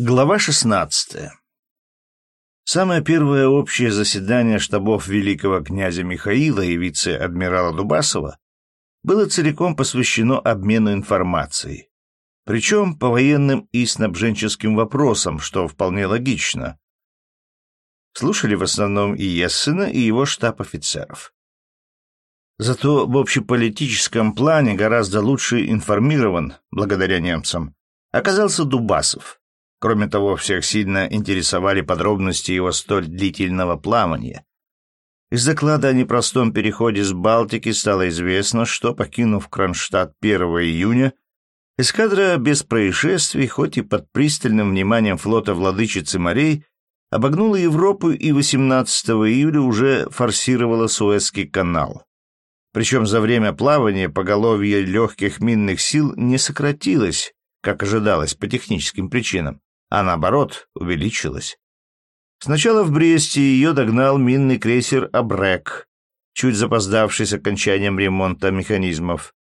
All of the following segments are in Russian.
Глава 16. Самое первое общее заседание штабов великого князя Михаила и вице-адмирала Дубасова было целиком посвящено обмену информацией, причем по военным и снабженческим вопросам, что вполне логично. Слушали в основном и Ессена, и его штаб офицеров. Зато в общеполитическом плане гораздо лучше информирован, благодаря немцам, оказался Дубасов – Кроме того, всех сильно интересовали подробности его столь длительного плавания. Из доклада о непростом переходе с Балтики стало известно, что, покинув Кронштадт 1 июня, эскадра без происшествий, хоть и под пристальным вниманием флота владычицы морей, обогнула Европу и 18 июля уже форсировала Суэцкий канал. Причем за время плавания поголовье легких минных сил не сократилось, как ожидалось по техническим причинам, а наоборот увеличилась. Сначала в Бресте ее догнал минный крейсер «Абрек», чуть запоздавший с окончанием ремонта механизмов,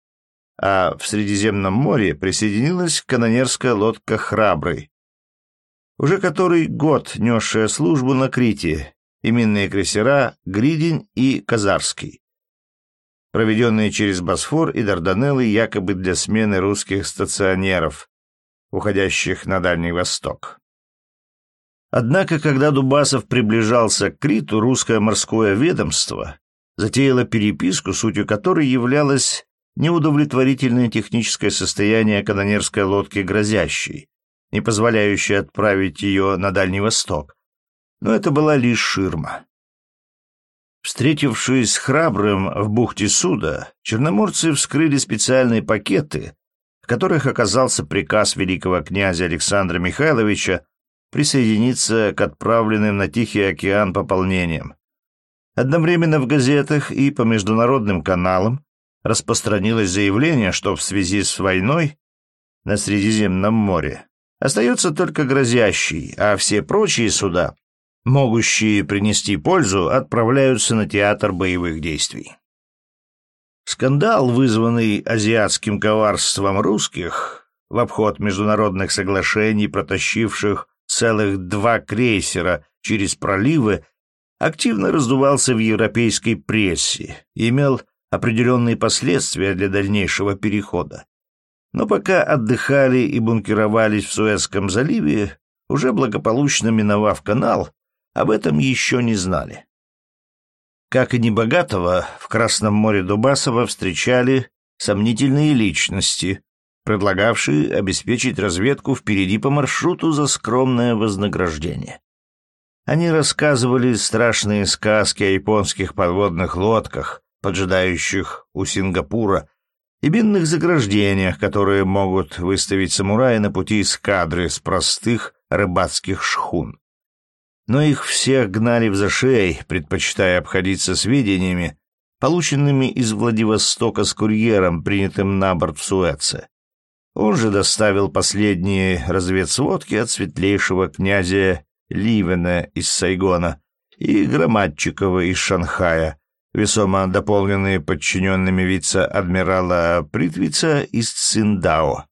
а в Средиземном море присоединилась канонерская лодка «Храбрый», уже который год несшая службу на Крите, и минные крейсера «Гридень» и «Казарский», проведенные через Босфор и Дарданеллы якобы для смены русских стационеров, уходящих на Дальний Восток. Однако, когда Дубасов приближался к Криту, русское морское ведомство затеяло переписку, сутью которой являлось неудовлетворительное техническое состояние канонерской лодки «Грозящей», не позволяющее отправить ее на Дальний Восток. Но это была лишь ширма. Встретившись с храбрым в бухте Суда, черноморцы вскрыли специальные пакеты, в которых оказался приказ великого князя Александра Михайловича присоединиться к отправленным на Тихий океан пополнениям. Одновременно в газетах и по международным каналам распространилось заявление, что в связи с войной на Средиземном море остается только грозящий, а все прочие суда, могущие принести пользу, отправляются на театр боевых действий. Скандал, вызванный азиатским коварством русских, в обход международных соглашений, протащивших целых два крейсера через проливы, активно раздувался в европейской прессе и имел определенные последствия для дальнейшего перехода. Но пока отдыхали и бункеровались в Суэцком заливе, уже благополучно миновав канал, об этом еще не знали. Как и небогатого, в Красном море Дубасова встречали сомнительные личности, предлагавшие обеспечить разведку впереди по маршруту за скромное вознаграждение. Они рассказывали страшные сказки о японских подводных лодках, поджидающих у Сингапура, и бедных заграждениях, которые могут выставить самураи на пути эскадры с простых рыбацких шхун но их всех гнали в зашей, предпочитая обходиться сведениями, полученными из Владивостока с курьером, принятым на борт в Суэце. Он же доставил последние разведсводки от светлейшего князя Ливена из Сайгона и Громадчикова из Шанхая, весомо дополненные подчиненными вице-адмирала Притвица из Циндао.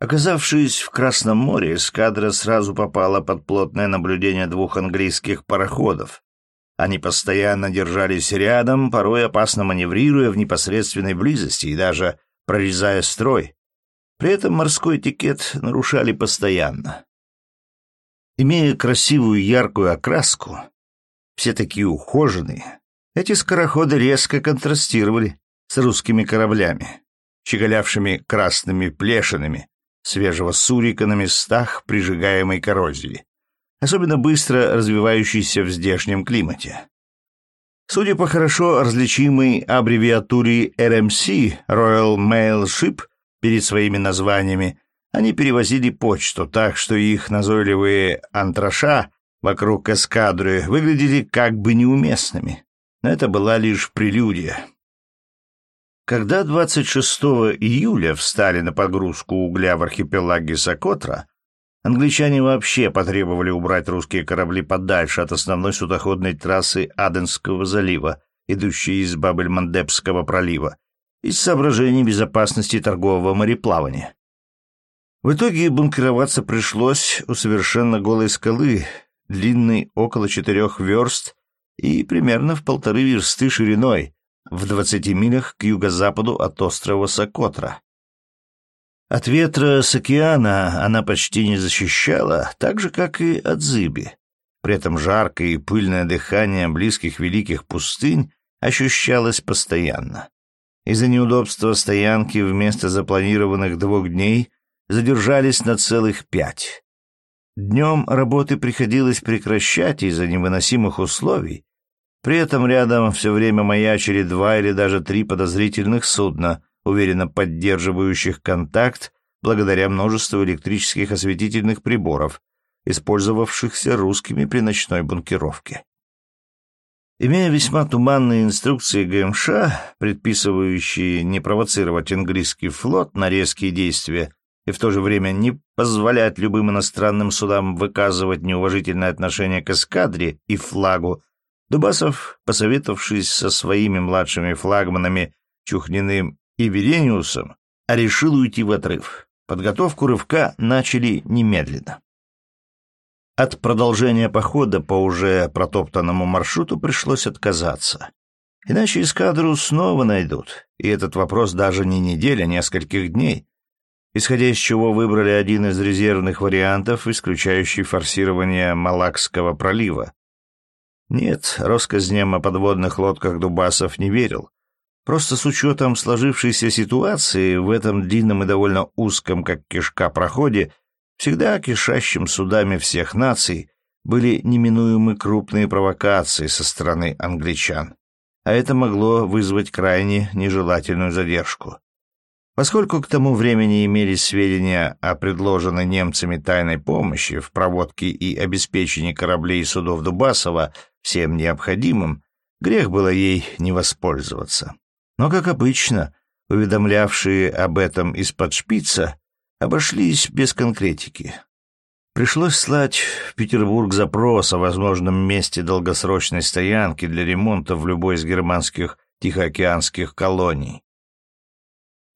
Оказавшись в Красном море, эскадра сразу попала под плотное наблюдение двух английских пароходов. Они постоянно держались рядом, порой опасно маневрируя в непосредственной близости и даже прорезая строй. При этом морской этикет нарушали постоянно. Имея красивую яркую окраску, все такие ухоженные, эти скороходы резко контрастировали с русскими кораблями, щеголявшими красными плешинами, свежего сурика на местах прижигаемой коррозии, особенно быстро развивающейся в здешнем климате. Судя по хорошо различимой аббревиатуре RMC Royal Mail Ship перед своими названиями, они перевозили почту так, что их назойливые антраша вокруг эскадры выглядели как бы неуместными. Но это была лишь прелюдия. Когда 26 июля встали на погрузку угля в архипелаге Сокотра, англичане вообще потребовали убрать русские корабли подальше от основной судоходной трассы Аденского залива, идущей из Бабель-Мандебского пролива, из соображений безопасности торгового мореплавания. В итоге бункероваться пришлось у совершенно голой скалы, длинной около четырех верст и примерно в полторы версты шириной, в двадцати милях к юго-западу от острова Сокотра. От ветра с океана она почти не защищала, так же, как и от зыби. При этом жаркое и пыльное дыхание близких великих пустынь ощущалось постоянно. Из-за неудобства стоянки вместо запланированных двух дней задержались на целых пять. Днем работы приходилось прекращать из-за невыносимых условий. При этом рядом все время маячили два или даже три подозрительных судна, уверенно поддерживающих контакт благодаря множеству электрических осветительных приборов, использовавшихся русскими при ночной бункеровке. Имея весьма туманные инструкции ГМШ, предписывающие не провоцировать английский флот на резкие действия и в то же время не позволять любым иностранным судам выказывать неуважительное отношение к эскадре и флагу, Дубасов, посоветовавшись со своими младшими флагманами Чухниным и Верениусом, решил уйти в отрыв. Подготовку рывка начали немедленно. От продолжения похода по уже протоптанному маршруту пришлось отказаться. Иначе эскадру снова найдут, и этот вопрос даже не неделя, а нескольких дней. Исходя из чего выбрали один из резервных вариантов, исключающий форсирование Малакского пролива. Нет, россказням о подводных лодках Дубасов не верил. Просто с учетом сложившейся ситуации в этом длинном и довольно узком, как кишка, проходе всегда кишащим судами всех наций, были неминуемы крупные провокации со стороны англичан, а это могло вызвать крайне нежелательную задержку. Поскольку к тому времени имелись сведения о предложенной немцами тайной помощи в проводке и обеспечении кораблей и судов Дубасова всем необходимым, грех было ей не воспользоваться. Но, как обычно, уведомлявшие об этом из-под шпица обошлись без конкретики. Пришлось слать в Петербург запрос о возможном месте долгосрочной стоянки для ремонта в любой из германских тихоокеанских колоний.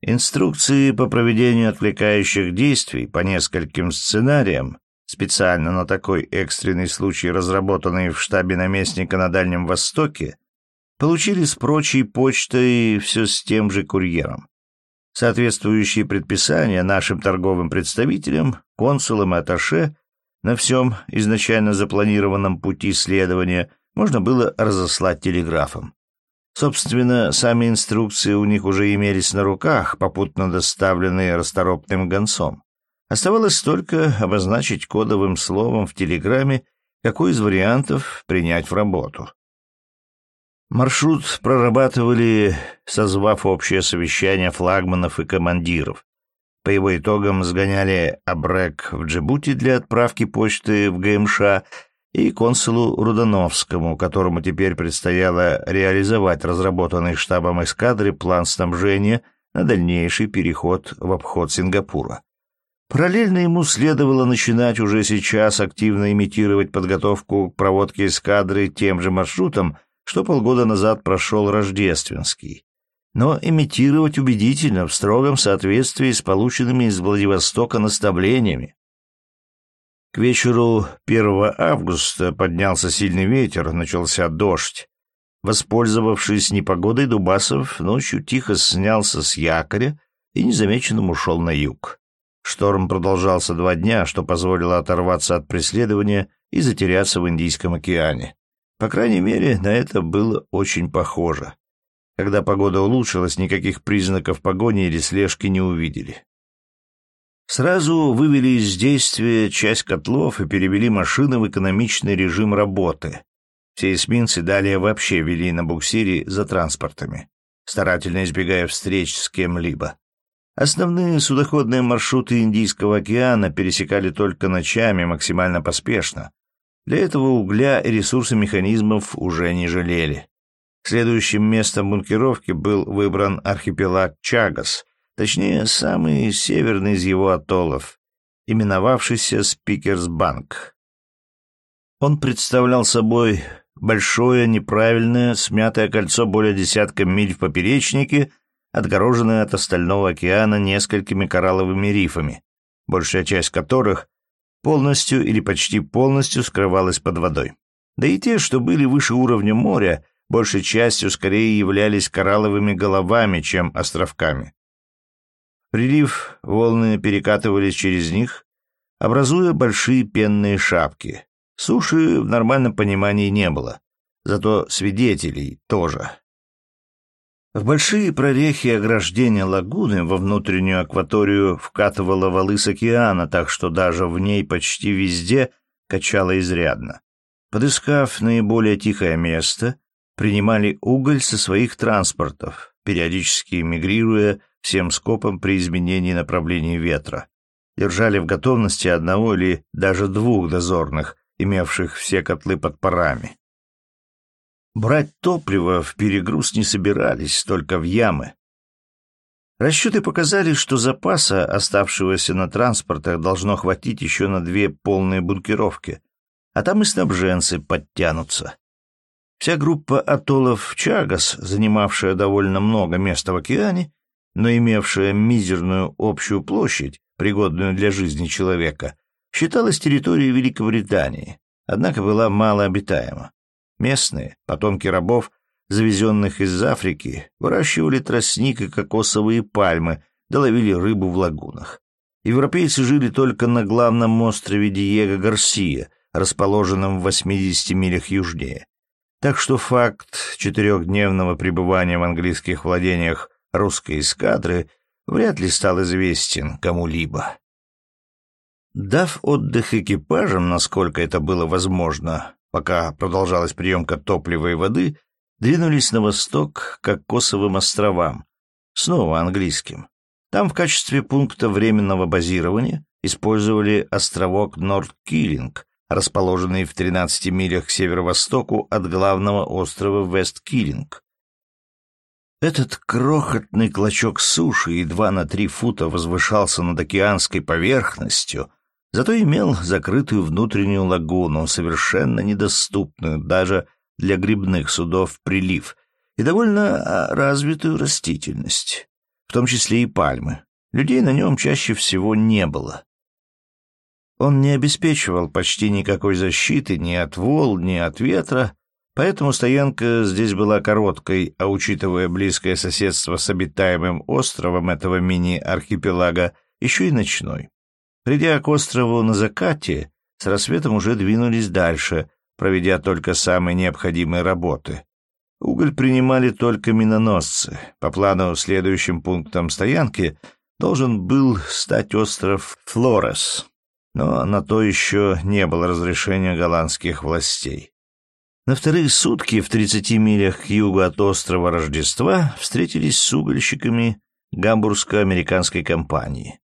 Инструкции по проведению отвлекающих действий по нескольким сценариям, специально на такой экстренный случай разработанные в штабе наместника на Дальнем Востоке, получили с прочей почтой все с тем же курьером. Соответствующие предписания нашим торговым представителям, консулам и атташе на всем изначально запланированном пути следования можно было разослать телеграфом. Собственно, сами инструкции у них уже имелись на руках, попутно доставленные расторопным гонцом. Оставалось только обозначить кодовым словом в телеграмме, какой из вариантов принять в работу. Маршрут прорабатывали, созвав общее совещание флагманов и командиров. По его итогам сгоняли Абрек в Джибути для отправки почты в ГМШ и консулу Рудановскому, которому теперь предстояло реализовать разработанный штабом эскадры план снабжения на дальнейший переход в обход Сингапура. Параллельно ему следовало начинать уже сейчас активно имитировать подготовку к проводке эскадры тем же маршрутом, что полгода назад прошел Рождественский, но имитировать убедительно в строгом соответствии с полученными из Владивостока наставлениями. К вечеру 1 августа поднялся сильный ветер, начался дождь. Воспользовавшись непогодой, Дубасов ночью тихо снялся с якоря и незамеченным ушел на юг. Шторм продолжался два дня, что позволило оторваться от преследования и затеряться в Индийском океане. По крайней мере, на это было очень похоже. Когда погода улучшилась, никаких признаков погони или слежки не увидели. Сразу вывели из действия часть котлов и перевели машины в экономичный режим работы. Все эсминцы далее вообще вели на буксире за транспортами, старательно избегая встреч с кем-либо. Основные судоходные маршруты Индийского океана пересекали только ночами максимально поспешно, для этого угля и ресурсы механизмов уже не жалели. Следующим местом бункеровки был выбран архипелаг Чагас, точнее, самый северный из его атоллов, именовавшийся Спикерсбанк. Он представлял собой большое, неправильное, смятое кольцо более десятка миль в поперечнике, отгороженное от остального океана несколькими коралловыми рифами, большая часть которых полностью или почти полностью скрывалась под водой. Да и те, что были выше уровня моря, большей частью скорее являлись коралловыми головами, чем островками. Прилив, волны перекатывались через них, образуя большие пенные шапки. Суши в нормальном понимании не было, зато свидетелей тоже. В большие прорехи ограждения лагуны во внутреннюю акваторию вкатывала валы с океана, так что даже в ней почти везде качало изрядно. Подыскав наиболее тихое место, принимали уголь со своих транспортов, периодически мигрируя всем скопом при изменении направления ветра. Держали в готовности одного или даже двух дозорных, имевших все котлы под парами. Брать топливо в перегруз не собирались, только в ямы. Расчеты показали, что запаса, оставшегося на транспортах, должно хватить еще на две полные бункеровки, а там и снабженцы подтянутся. Вся группа атоллов Чагас, занимавшая довольно много места в океане, но имевшая мизерную общую площадь, пригодную для жизни человека, считалась территорией Великобритании, однако была малообитаема. Местные, потомки рабов, завезенных из Африки, выращивали тростник и кокосовые пальмы, доловили рыбу в лагунах. Европейцы жили только на главном острове Диего Гарсия, расположенном в 80 милях южнее. Так что факт четырехдневного пребывания в английских владениях русской эскадры вряд ли стал известен кому-либо. Дав отдых экипажам, насколько это было возможно, пока продолжалась приемка топлива и воды, двинулись на восток к Кокосовым островам, снова английским. Там в качестве пункта временного базирования использовали островок Норд-Киллинг, расположенный в 13 милях к северо-востоку от главного острова Вест-Киллинг. Этот крохотный клочок суши едва на три фута возвышался над океанской поверхностью — зато имел закрытую внутреннюю лагуну, совершенно недоступную даже для грибных судов прилив, и довольно а, развитую растительность, в том числе и пальмы. Людей на нем чаще всего не было. Он не обеспечивал почти никакой защиты ни от волн, ни от ветра, поэтому стоянка здесь была короткой, а учитывая близкое соседство с обитаемым островом этого мини-архипелага, еще и ночной. Придя к острову на закате, с рассветом уже двинулись дальше, проведя только самые необходимые работы. Уголь принимали только миноносцы. По плану следующим пунктом стоянки должен был стать остров Флорес, но на то еще не было разрешения голландских властей. На вторые сутки в 30 милях к югу от острова Рождества встретились с угольщиками гамбургско-американской компании.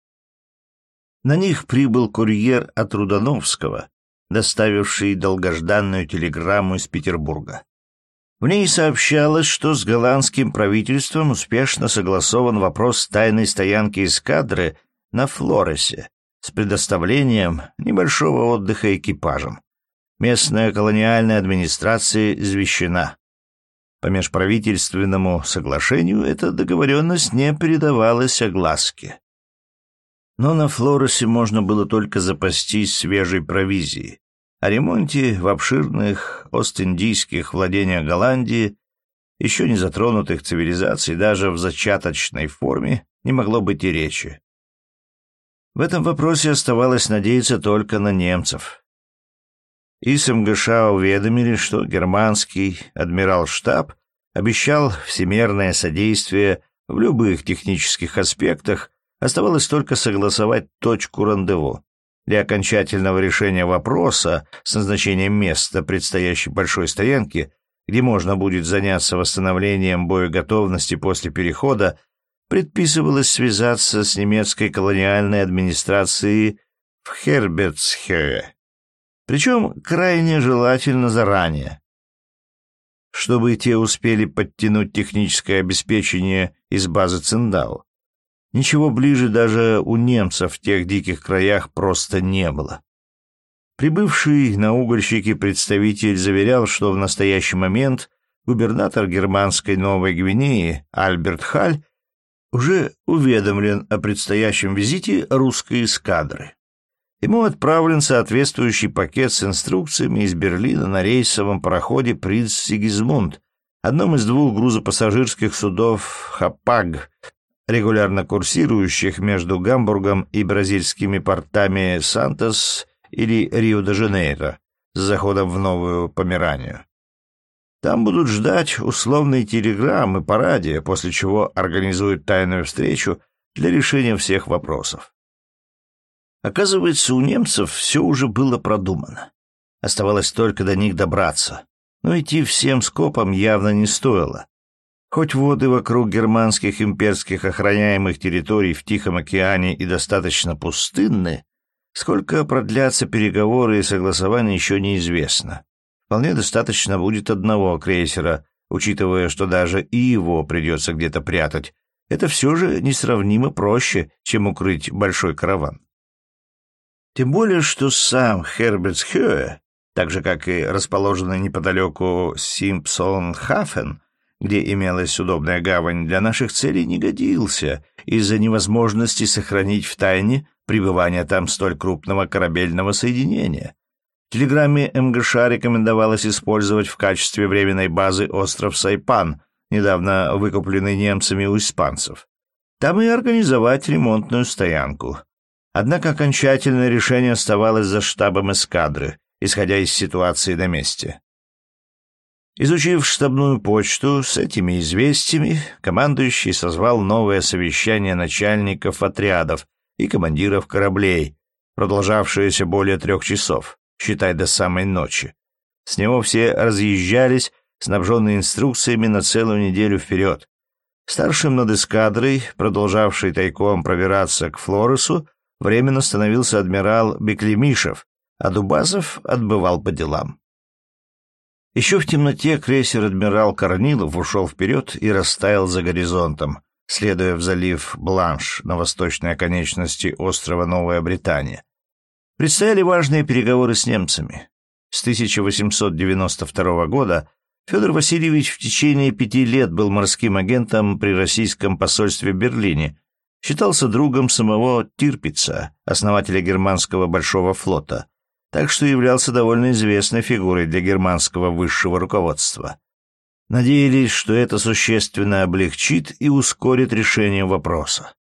На них прибыл курьер от Рудановского, доставивший долгожданную телеграмму из Петербурга. В ней сообщалось, что с голландским правительством успешно согласован вопрос тайной стоянки эскадры на Флоресе с предоставлением небольшого отдыха экипажам. Местная колониальная администрация извещена. По межправительственному соглашению эта договоренность не передавалась огласке. Но на Флоросе можно было только запастись свежей провизией. О ремонте в обширных Ост-Индийских владениях Голландии, еще не затронутых цивилизаций даже в зачаточной форме, не могло быть и речи. В этом вопросе оставалось надеяться только на немцев. Из МГШ уведомили, что германский адмирал-штаб обещал всемерное содействие в любых технических аспектах Оставалось только согласовать точку рандеву. Для окончательного решения вопроса с назначением места предстоящей большой стоянки, где можно будет заняться восстановлением боеготовности после перехода, предписывалось связаться с немецкой колониальной администрацией в Хербертсхе. Причем крайне желательно заранее, чтобы те успели подтянуть техническое обеспечение из базы Циндау. Ничего ближе даже у немцев в тех диких краях просто не было. Прибывший на угольщики представитель заверял, что в настоящий момент губернатор германской Новой Гвинеи Альберт Халь уже уведомлен о предстоящем визите русской эскадры. Ему отправлен соответствующий пакет с инструкциями из Берлина на рейсовом пароходе «Принц Сигизмунд», одном из двух грузопассажирских судов «Хапаг», регулярно курсирующих между Гамбургом и бразильскими портами Сантос или Рио-де-Жанейро с заходом в Новую Померанию. Там будут ждать условные телеграммы по радио, после чего организуют тайную встречу для решения всех вопросов. Оказывается, у немцев все уже было продумано. Оставалось только до них добраться. Но идти всем скопом явно не стоило. Хоть воды вокруг германских имперских охраняемых территорий в Тихом океане и достаточно пустынны, сколько продлятся переговоры и согласования еще неизвестно. Вполне достаточно будет одного крейсера, учитывая, что даже и его придется где-то прятать. Это все же несравнимо проще, чем укрыть большой караван. Тем более, что сам Хербертсхёе, так же, как и расположенный неподалеку Симпсон-Хафен, где имелась удобная гавань, для наших целей не годился из-за невозможности сохранить в тайне пребывание там столь крупного корабельного соединения. В телеграмме МГШ рекомендовалось использовать в качестве временной базы остров Сайпан, недавно выкупленный немцами у испанцев. Там и организовать ремонтную стоянку. Однако окончательное решение оставалось за штабом эскадры, исходя из ситуации на месте. Изучив штабную почту с этими известиями, командующий созвал новое совещание начальников отрядов и командиров кораблей, продолжавшееся более трех часов, считай до самой ночи. С него все разъезжались, снабженные инструкциями на целую неделю вперед. Старшим над эскадрой, продолжавший тайком пробираться к Флоресу, временно становился адмирал Беклемишев, а Дубасов отбывал по делам. Еще в темноте крейсер «Адмирал Корнилов» ушел вперед и растаял за горизонтом, следуя в залив Бланш на восточной оконечности острова Новая Британия. Предстояли важные переговоры с немцами. С 1892 года Федор Васильевич в течение пяти лет был морским агентом при российском посольстве в Берлине, считался другом самого Тирпица, основателя германского большого флота, так что являлся довольно известной фигурой для германского высшего руководства. Надеялись, что это существенно облегчит и ускорит решение вопроса.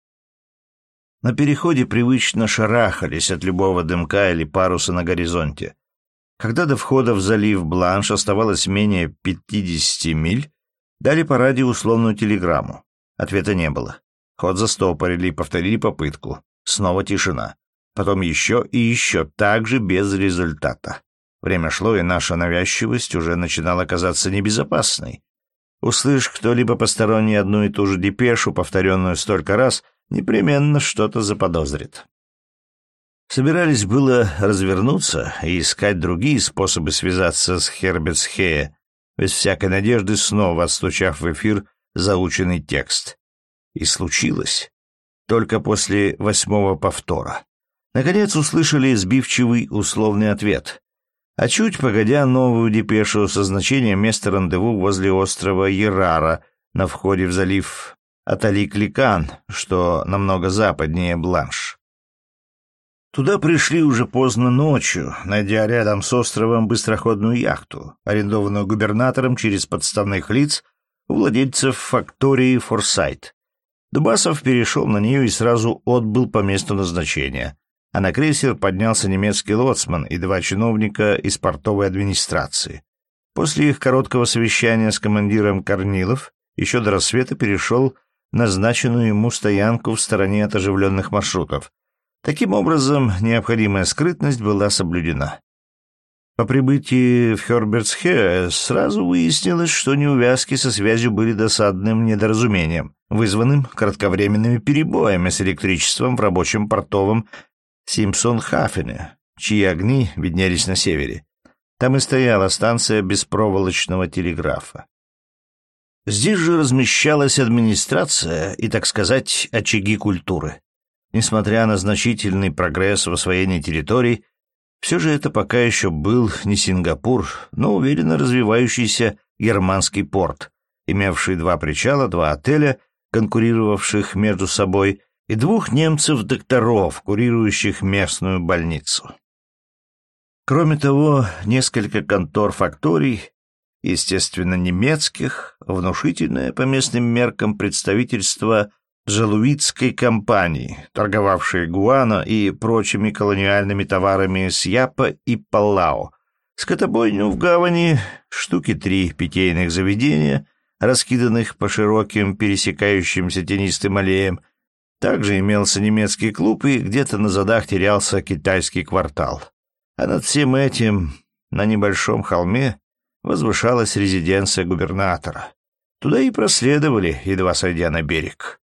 На переходе привычно шарахались от любого дымка или паруса на горизонте. Когда до входа в залив Бланш оставалось менее 50 миль, дали по радио условную телеграмму. Ответа не было. Ход застопорили и повторили попытку. Снова тишина. Потом еще и еще, также без результата. Время шло, и наша навязчивость уже начинала казаться небезопасной. Услышь кто-либо посторонний одну и ту же депешу, повторенную столько раз, непременно что-то заподозрит. Собирались было развернуться и искать другие способы связаться с Хербетсхея, без всякой надежды снова отстучав в эфир заученный текст. И случилось. Только после восьмого повтора. Наконец услышали сбивчивый условный ответ. А чуть погодя новую депешу со значением места рандеву возле острова Ерара на входе в залив Аталик-Ликан, что намного западнее Бланш. Туда пришли уже поздно ночью, найдя рядом с островом быстроходную яхту, арендованную губернатором через подставных лиц у владельцев фактории «Форсайт». Дубасов перешел на нее и сразу отбыл по месту назначения, а на крейсер поднялся немецкий лоцман и два чиновника из портовой администрации. После их короткого совещания с командиром Корнилов еще до рассвета перешел назначенную ему стоянку в стороне от оживленных маршрутов. Таким образом, необходимая скрытность была соблюдена. По прибытии в Хербертсхе сразу выяснилось, что неувязки со связью были досадным недоразумением, вызванным кратковременными перебоями с электричеством в рабочем портовом Симпсон-Хафене, чьи огни виднелись на севере. Там и стояла станция беспроволочного телеграфа. Здесь же размещалась администрация и, так сказать, очаги культуры. Несмотря на значительный прогресс в освоении территорий, все же это пока еще был не Сингапур, но уверенно развивающийся германский порт, имевший два причала, два отеля конкурировавших между собой, и двух немцев-докторов, курирующих местную больницу. Кроме того, несколько контор-факторий, естественно, немецких, внушительное по местным меркам представительство Джалуитской компании, торговавшей гуано и прочими колониальными товарами с Япа и Палау, скотобойню в гавани, штуки три питейных заведения, раскиданных по широким пересекающимся тенистым аллеям, также имелся немецкий клуб, и где-то на задах терялся китайский квартал. А над всем этим, на небольшом холме, возвышалась резиденция губернатора. Туда и проследовали, едва сойдя на берег.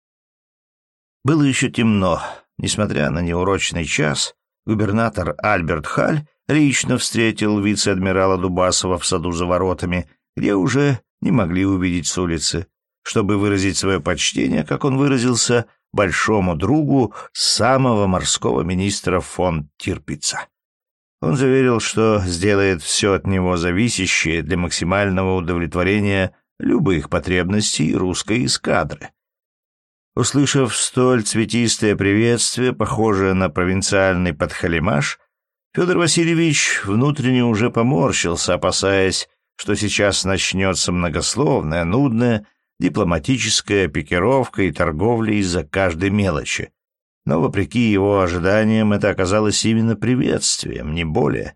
Было еще темно. Несмотря на неурочный час, губернатор Альберт Халь лично встретил вице-адмирала Дубасова в саду за воротами, где уже не могли увидеть с улицы, чтобы выразить свое почтение, как он выразился, большому другу самого морского министра фон Тирпица. Он заверил, что сделает все от него зависящее для максимального удовлетворения любых потребностей русской эскадры. Услышав столь цветистое приветствие, похожее на провинциальный подхалимаш, Федор Васильевич внутренне уже поморщился, опасаясь, что сейчас начнется многословная, нудная, дипломатическая пикировка и торговля из-за каждой мелочи. Но, вопреки его ожиданиям, это оказалось именно приветствием, не более.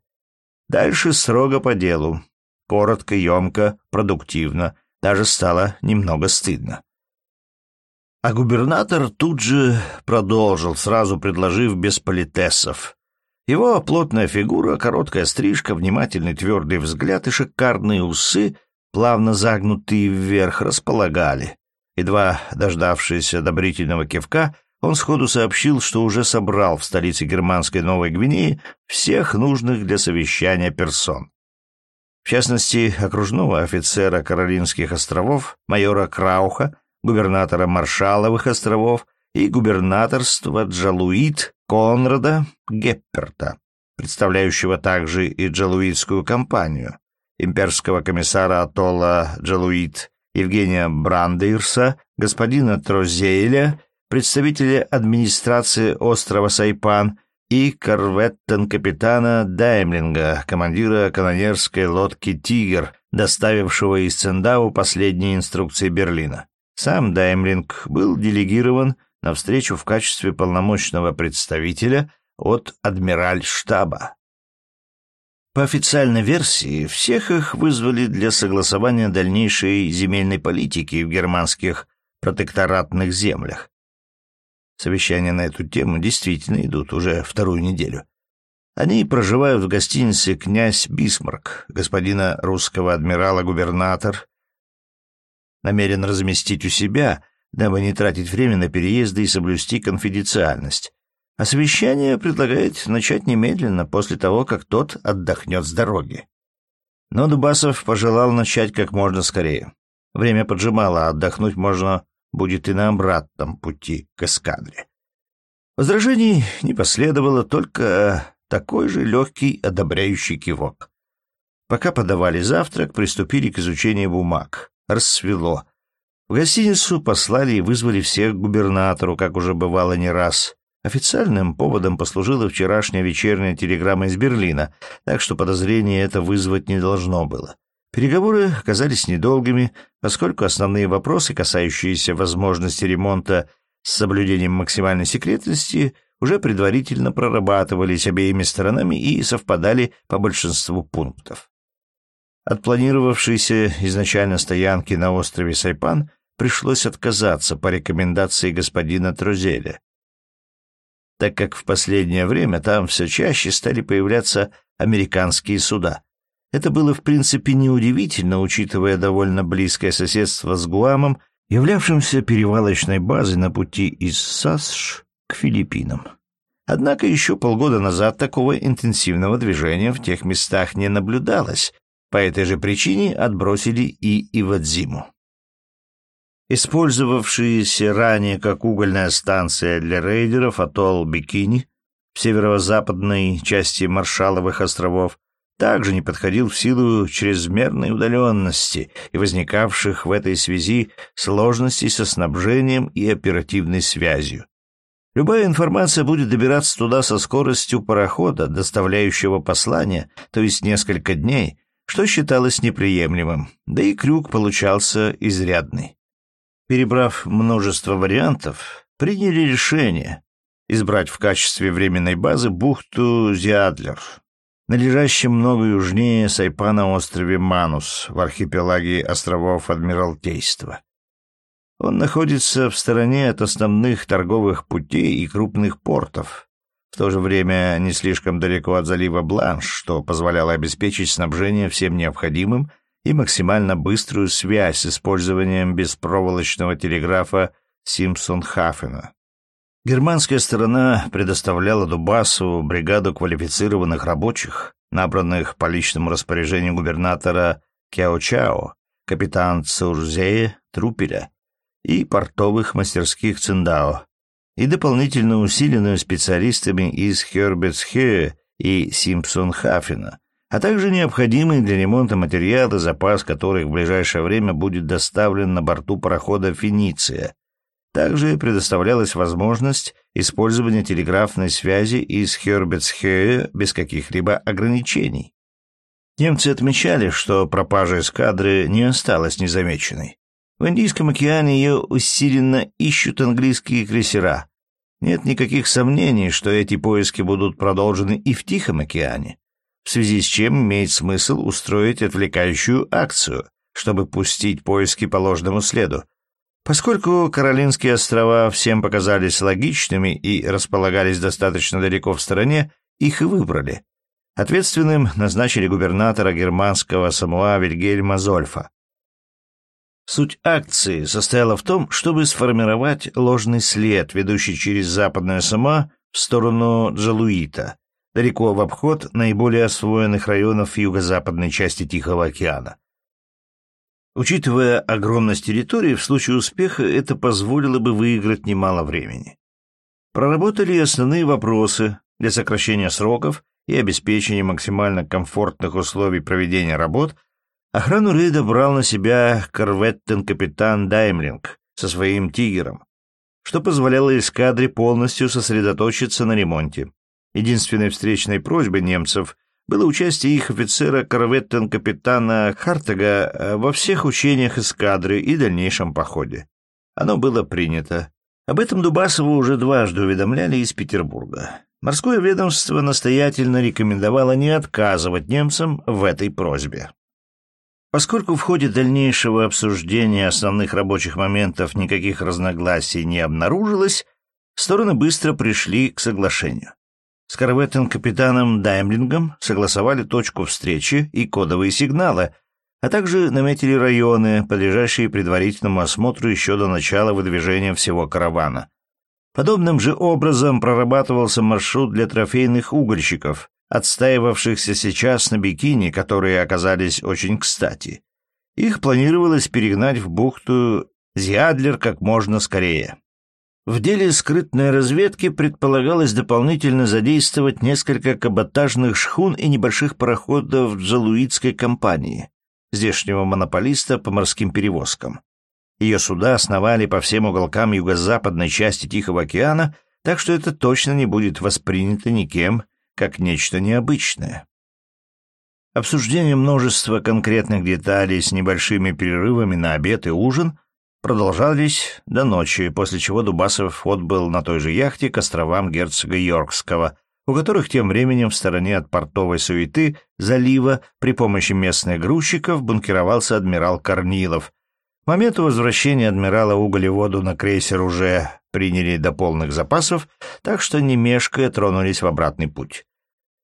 Дальше строго по делу. Коротко, емко, продуктивно. Даже стало немного стыдно. А губернатор тут же продолжил, сразу предложив без политесов. Его плотная фигура, короткая стрижка, внимательный твердый взгляд и шикарные усы плавно загнутые вверх, располагали. Едва дождавшись одобрительного кивка, он сходу сообщил, что уже собрал в столице германской Новой Гвинеи всех нужных для совещания персон. В частности, окружного офицера Каролинских островов, майора Крауха, губернатора Маршаловых островов и губернаторства Джалуит Конрада Гепперта, представляющего также и Джалуитскую компанию имперского комиссара атолла Джалуит Евгения Брандейрса, господина Трозейля, представителя администрации острова Сайпан и корветтен-капитана Даймлинга, командира канонерской лодки «Тигр», доставившего из Цендау последние инструкции Берлина. Сам Даймлинг был делегирован на встречу в качестве полномочного представителя от адмиральштаба. По официальной версии, всех их вызвали для согласования дальнейшей земельной политики в германских протекторатных землях. Совещания на эту тему действительно идут уже вторую неделю. Они проживают в гостинице «Князь Бисмарк», господина русского адмирала-губернатор. Намерен разместить у себя, дабы не тратить время на переезды и соблюсти конфиденциальность. Совещание предлагает начать немедленно после того, как тот отдохнет с дороги. Но Дубасов пожелал начать как можно скорее. Время поджимало, а отдохнуть можно будет и на обратном пути к эскадре. Возражений не последовало, только такой же легкий одобряющий кивок. Пока подавали завтрак, приступили к изучению бумаг. Рассвело. В гостиницу послали и вызвали всех к губернатору, как уже бывало не раз. Официальным поводом послужила вчерашняя вечерняя телеграмма из Берлина, так что подозрение это вызвать не должно было. Переговоры оказались недолгими, поскольку основные вопросы, касающиеся возможности ремонта с соблюдением максимальной секретности, уже предварительно прорабатывались обеими сторонами и совпадали по большинству пунктов. От планировавшейся изначально стоянки на острове Сайпан пришлось отказаться по рекомендации господина Трузеля так как в последнее время там все чаще стали появляться американские суда. Это было в принципе неудивительно, учитывая довольно близкое соседство с Гуамом, являвшимся перевалочной базой на пути из САСШ к Филиппинам. Однако еще полгода назад такого интенсивного движения в тех местах не наблюдалось, по этой же причине отбросили и Ивадзиму. Использовавшийся ранее как угольная станция для рейдеров атолл Бикини в северо-западной части Маршаловых островов также не подходил в силу чрезмерной удаленности и возникавших в этой связи сложностей со снабжением и оперативной связью. Любая информация будет добираться туда со скоростью парохода, доставляющего послание, то есть несколько дней, что считалось неприемлемым, да и крюк получался изрядный. Перебрав множество вариантов, приняли решение избрать в качестве временной базы бухту Зиадлер, на лежащем много южнее Сайпана острове Манус в архипелаге островов Адмиралтейства. Он находится в стороне от основных торговых путей и крупных портов, в то же время не слишком далеко от залива Бланш, что позволяло обеспечить снабжение всем необходимым и максимально быструю связь с использованием беспроволочного телеграфа Симпсон-Хафена. Германская сторона предоставляла Дубасу бригаду квалифицированных рабочих, набранных по личному распоряжению губернатора Кяо-Чао, капитан Цурзея Трупеля и портовых мастерских Циндао, и дополнительно усиленную специалистами из Хербетсхе и Симпсон-Хафена, а также необходимый для ремонта материалы, запас которых в ближайшее время будет доставлен на борту парохода «Финиция», также предоставлялась возможность использования телеграфной связи из Хербетсхея без каких-либо ограничений. Немцы отмечали, что пропажа эскадры не осталась незамеченной. В Индийском океане ее усиленно ищут английские крейсера. Нет никаких сомнений, что эти поиски будут продолжены и в Тихом океане, в связи с чем имеет смысл устроить отвлекающую акцию, чтобы пустить поиски по ложному следу, Поскольку Каролинские острова всем показались логичными и располагались достаточно далеко в стороне, их и выбрали. Ответственным назначили губернатора германского Самуа Вильгельма Зольфа. Суть акции состояла в том, чтобы сформировать ложный след, ведущий через западное Самуа в сторону Джалуита, далеко в обход наиболее освоенных районов юго-западной части Тихого океана. Учитывая огромность территории, в случае успеха это позволило бы выиграть немало времени. Проработали основные вопросы для сокращения сроков и обеспечения максимально комфортных условий проведения работ. Охрану рейда брал на себя корветтен-капитан Даймлинг со своим «Тигером», что позволяло эскадре полностью сосредоточиться на ремонте. Единственной встречной просьбой немцев было участие их офицера корветтен-капитана Хартага э, во всех учениях эскадры и дальнейшем походе. Оно было принято. Об этом Дубасову уже дважды уведомляли из Петербурга. Морское ведомство настоятельно рекомендовало не отказывать немцам в этой просьбе. Поскольку в ходе дальнейшего обсуждения основных рабочих моментов никаких разногласий не обнаружилось, стороны быстро пришли к соглашению. С корветом-капитаном Даймлингом согласовали точку встречи и кодовые сигналы, а также наметили районы, подлежащие предварительному осмотру еще до начала выдвижения всего каравана. Подобным же образом прорабатывался маршрут для трофейных угольщиков, отстаивавшихся сейчас на бикини, которые оказались очень кстати. Их планировалось перегнать в бухту Зиадлер как можно скорее. В деле скрытной разведки предполагалось дополнительно задействовать несколько каботажных шхун и небольших пароходов джалуитской компании, здешнего монополиста по морским перевозкам. Ее суда основали по всем уголкам юго-западной части Тихого океана, так что это точно не будет воспринято никем как нечто необычное. Обсуждение множества конкретных деталей с небольшими перерывами на обед и ужин продолжались до ночи, после чего Дубасов отбыл на той же яхте к островам герцога Йоркского, у которых тем временем в стороне от портовой суеты залива при помощи местных грузчиков бункеровался адмирал Корнилов. К моменту возвращения адмирала уголеводу на крейсер уже приняли до полных запасов, так что не мешкая тронулись в обратный путь.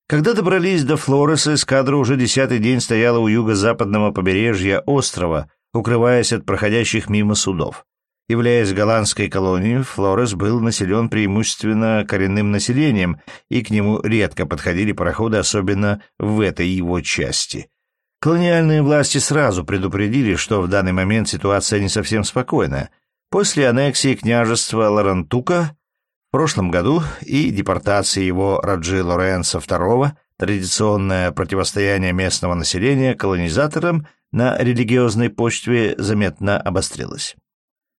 Когда добрались до Флореса, эскадра уже десятый день стояла у юго-западного побережья острова, укрываясь от проходящих мимо судов. Являясь голландской колонией, Флорес был населен преимущественно коренным населением, и к нему редко подходили пароходы, особенно в этой его части. Колониальные власти сразу предупредили, что в данный момент ситуация не совсем спокойная. После аннексии княжества Ларантука в прошлом году и депортации его Раджи Лоренса II традиционное противостояние местного населения колонизаторам на религиозной почве заметно обострилось.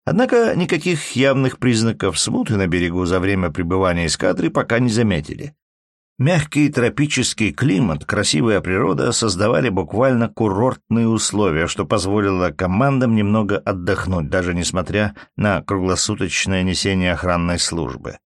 Однако никаких явных признаков смуты на берегу за время пребывания эскадры пока не заметили. Мягкий тропический климат, красивая природа создавали буквально курортные условия, что позволило командам немного отдохнуть, даже несмотря на круглосуточное несение охранной службы.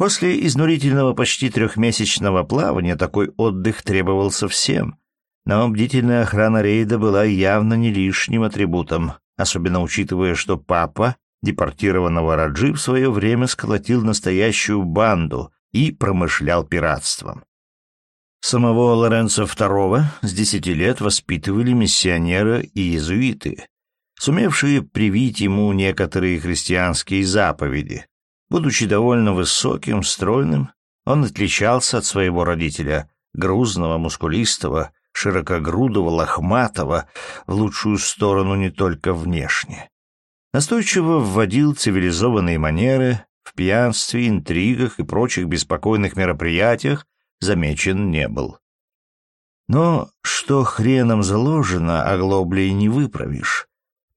После изнурительного почти трехмесячного плавания такой отдых требовался всем, но бдительная охрана рейда была явно не лишним атрибутом, особенно учитывая, что папа депортированного Раджи в свое время сколотил настоящую банду и промышлял пиратством. Самого Лоренцо II с десяти лет воспитывали миссионеры и иезуиты, сумевшие привить ему некоторые христианские заповеди. Будучи довольно высоким, стройным, он отличался от своего родителя, грузного, мускулистого, широкогрудого, лохматого, в лучшую сторону не только внешне. Настойчиво вводил цивилизованные манеры, в пьянстве, интригах и прочих беспокойных мероприятиях замечен не был. Но что хреном заложено, оглоблей не выправишь.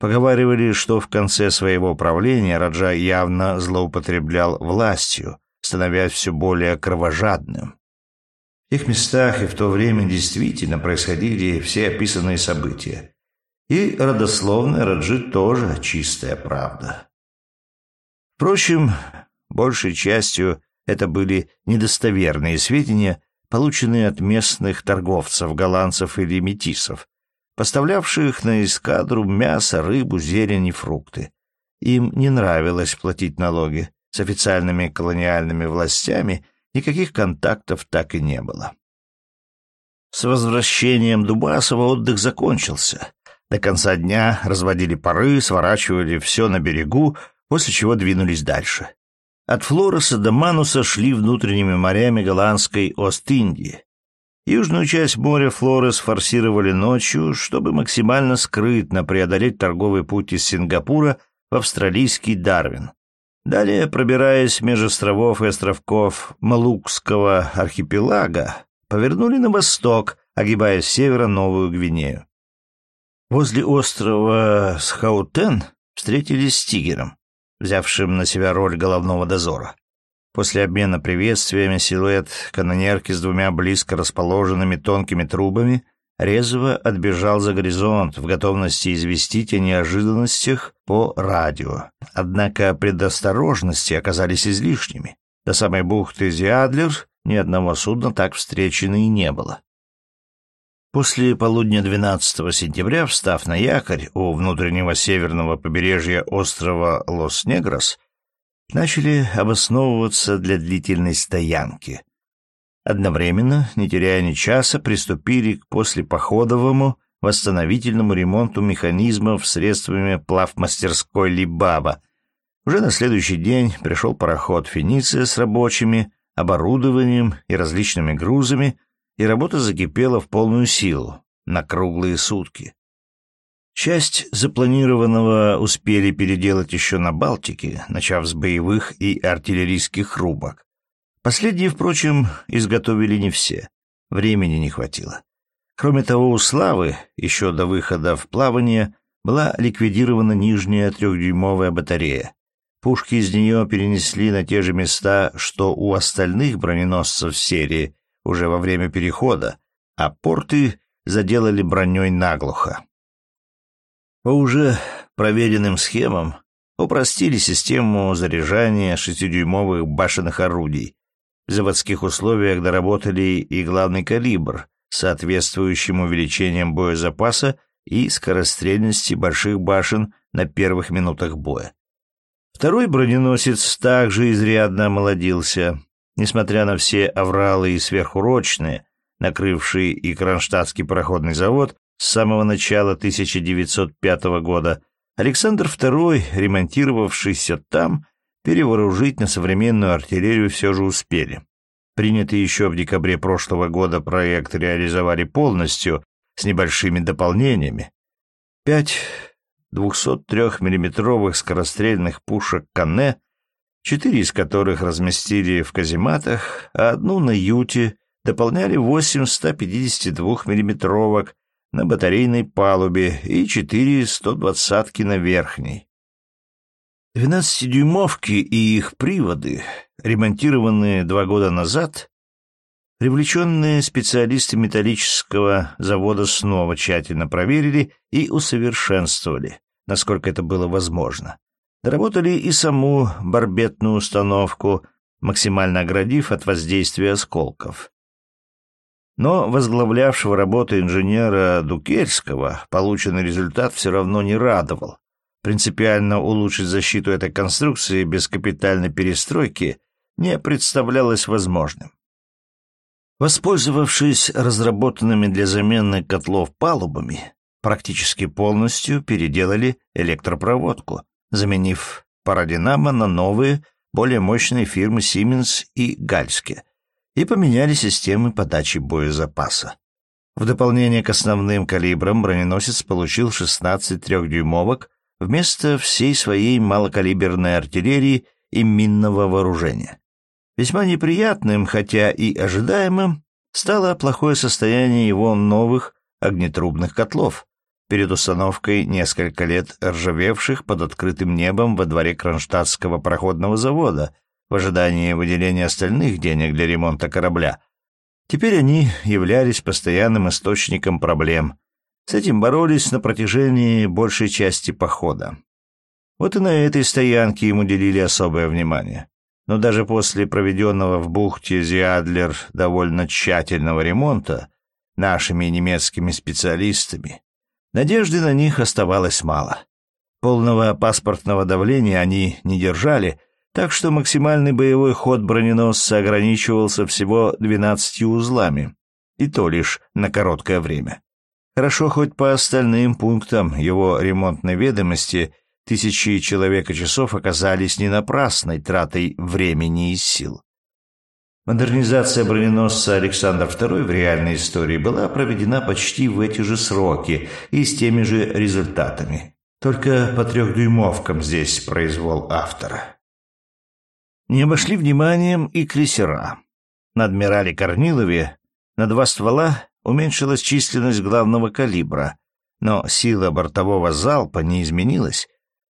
Поговаривали, что в конце своего правления Раджа явно злоупотреблял властью, становясь все более кровожадным. В тех местах и в то время действительно происходили все описанные события. И родословная Раджи тоже чистая правда. Впрочем, большей частью это были недостоверные сведения, полученные от местных торговцев, голландцев или метисов, поставлявших на эскадру мясо, рыбу, зелень и фрукты. Им не нравилось платить налоги. С официальными колониальными властями никаких контактов так и не было. С возвращением Дубасова отдых закончился. До конца дня разводили пары, сворачивали все на берегу, после чего двинулись дальше. От Флореса до Мануса шли внутренними морями голландской Ост-Индии. Южную часть моря Флорес форсировали ночью, чтобы максимально скрытно преодолеть торговый путь из Сингапура в австралийский Дарвин. Далее, пробираясь меж островов и островков Малукского архипелага, повернули на восток, огибая с севера Новую Гвинею. Возле острова Схаутен встретились с тигером, взявшим на себя роль головного дозора. После обмена приветствиями силуэт канонерки с двумя близко расположенными тонкими трубами резво отбежал за горизонт в готовности известить о неожиданностях по радио. Однако предосторожности оказались излишними. До самой бухты Зиадлер ни одного судна так встречено и не было. После полудня 12 сентября, встав на якорь у внутреннего северного побережья острова Лос-Негрос, начали обосновываться для длительной стоянки. Одновременно, не теряя ни часа, приступили к послепоходовому восстановительному ремонту механизмов средствами плавмастерской Либаба. Уже на следующий день пришел пароход «Фениция» с рабочими, оборудованием и различными грузами, и работа закипела в полную силу, на круглые сутки. Часть запланированного успели переделать еще на Балтике, начав с боевых и артиллерийских рубок. Последние, впрочем, изготовили не все. Времени не хватило. Кроме того, у Славы, еще до выхода в плавание, была ликвидирована нижняя трехдюймовая батарея. Пушки из нее перенесли на те же места, что у остальных броненосцев серии уже во время перехода, а порты заделали броней наглухо. По уже проверенным схемам упростили систему заряжания шестидюймовых башенных орудий. В заводских условиях доработали и главный калибр, соответствующим увеличением боезапаса и скорострельности больших башен на первых минутах боя. Второй броненосец также изрядно омолодился. Несмотря на все авралы и сверхурочные, накрывшие и Кронштадтский пароходный завод, с самого начала 1905 года Александр II, ремонтировавшийся там, перевооружить на современную артиллерию все же успели. Принятый еще в декабре прошлого года проект реализовали полностью, с небольшими дополнениями. Пять 203 миллиметровых скорострельных пушек «Канне», четыре из которых разместили в казематах, а одну на юте дополняли 8 152 миллиметровок на батарейной палубе и 4 120-ки на верхней. 12-дюймовки и их приводы, ремонтированные два года назад, привлеченные специалисты металлического завода снова тщательно проверили и усовершенствовали, насколько это было возможно. Доработали и саму барбетную установку, максимально оградив от воздействия осколков. Но возглавлявшего работу инженера Дукельского полученный результат все равно не радовал. Принципиально улучшить защиту этой конструкции без капитальной перестройки не представлялось возможным. Воспользовавшись разработанными для замены котлов палубами, практически полностью переделали электропроводку, заменив парадинамо на новые, более мощные фирмы Siemens и Гальски, и поменяли системы подачи боезапаса. В дополнение к основным калибрам броненосец получил 16 трехдюймовок вместо всей своей малокалиберной артиллерии и минного вооружения. Весьма неприятным, хотя и ожидаемым, стало плохое состояние его новых огнетрубных котлов, перед установкой несколько лет ржавевших под открытым небом во дворе Кронштадтского пароходного завода в ожидании выделения остальных денег для ремонта корабля. Теперь они являлись постоянным источником проблем. С этим боролись на протяжении большей части похода. Вот и на этой стоянке ему уделили особое внимание. Но даже после проведенного в бухте Зиадлер довольно тщательного ремонта нашими немецкими специалистами, надежды на них оставалось мало. Полного паспортного давления они не держали, так что максимальный боевой ход броненосца ограничивался всего 12 узлами, и то лишь на короткое время. Хорошо хоть по остальным пунктам его ремонтной ведомости Тысячи человека-часов оказались не напрасной тратой времени и сил. Модернизация броненосца Александр II в реальной истории была проведена почти в эти же сроки и с теми же результатами. Только по трехдюймовкам здесь произвол автора. Не обошли вниманием и крейсера. На адмирале Корнилове на два ствола уменьшилась численность главного калибра, но сила бортового залпа не изменилась,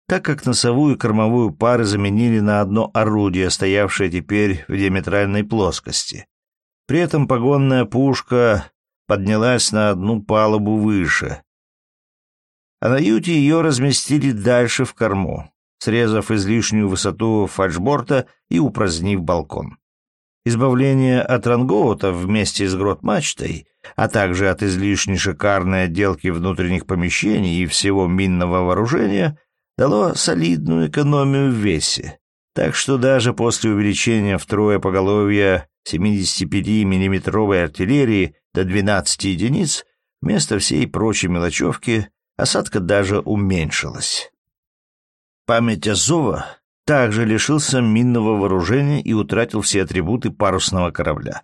так как носовую и кормовую пары заменили на одно орудие, стоявшее теперь в диаметральной плоскости. При этом погонная пушка поднялась на одну палубу выше, а на юте ее разместили дальше в корму, срезав излишнюю высоту фальшборта и упразднив балкон. Избавление от рангоута вместе с грот-мачтой, а также от излишне шикарной отделки внутренних помещений и всего минного вооружения дало солидную экономию в весе, так что даже после увеличения втрое поголовья 75 миллиметровой артиллерии до 12 единиц, вместо всей прочей мелочевки осадка даже уменьшилась. Память Азова также лишился минного вооружения и утратил все атрибуты парусного корабля.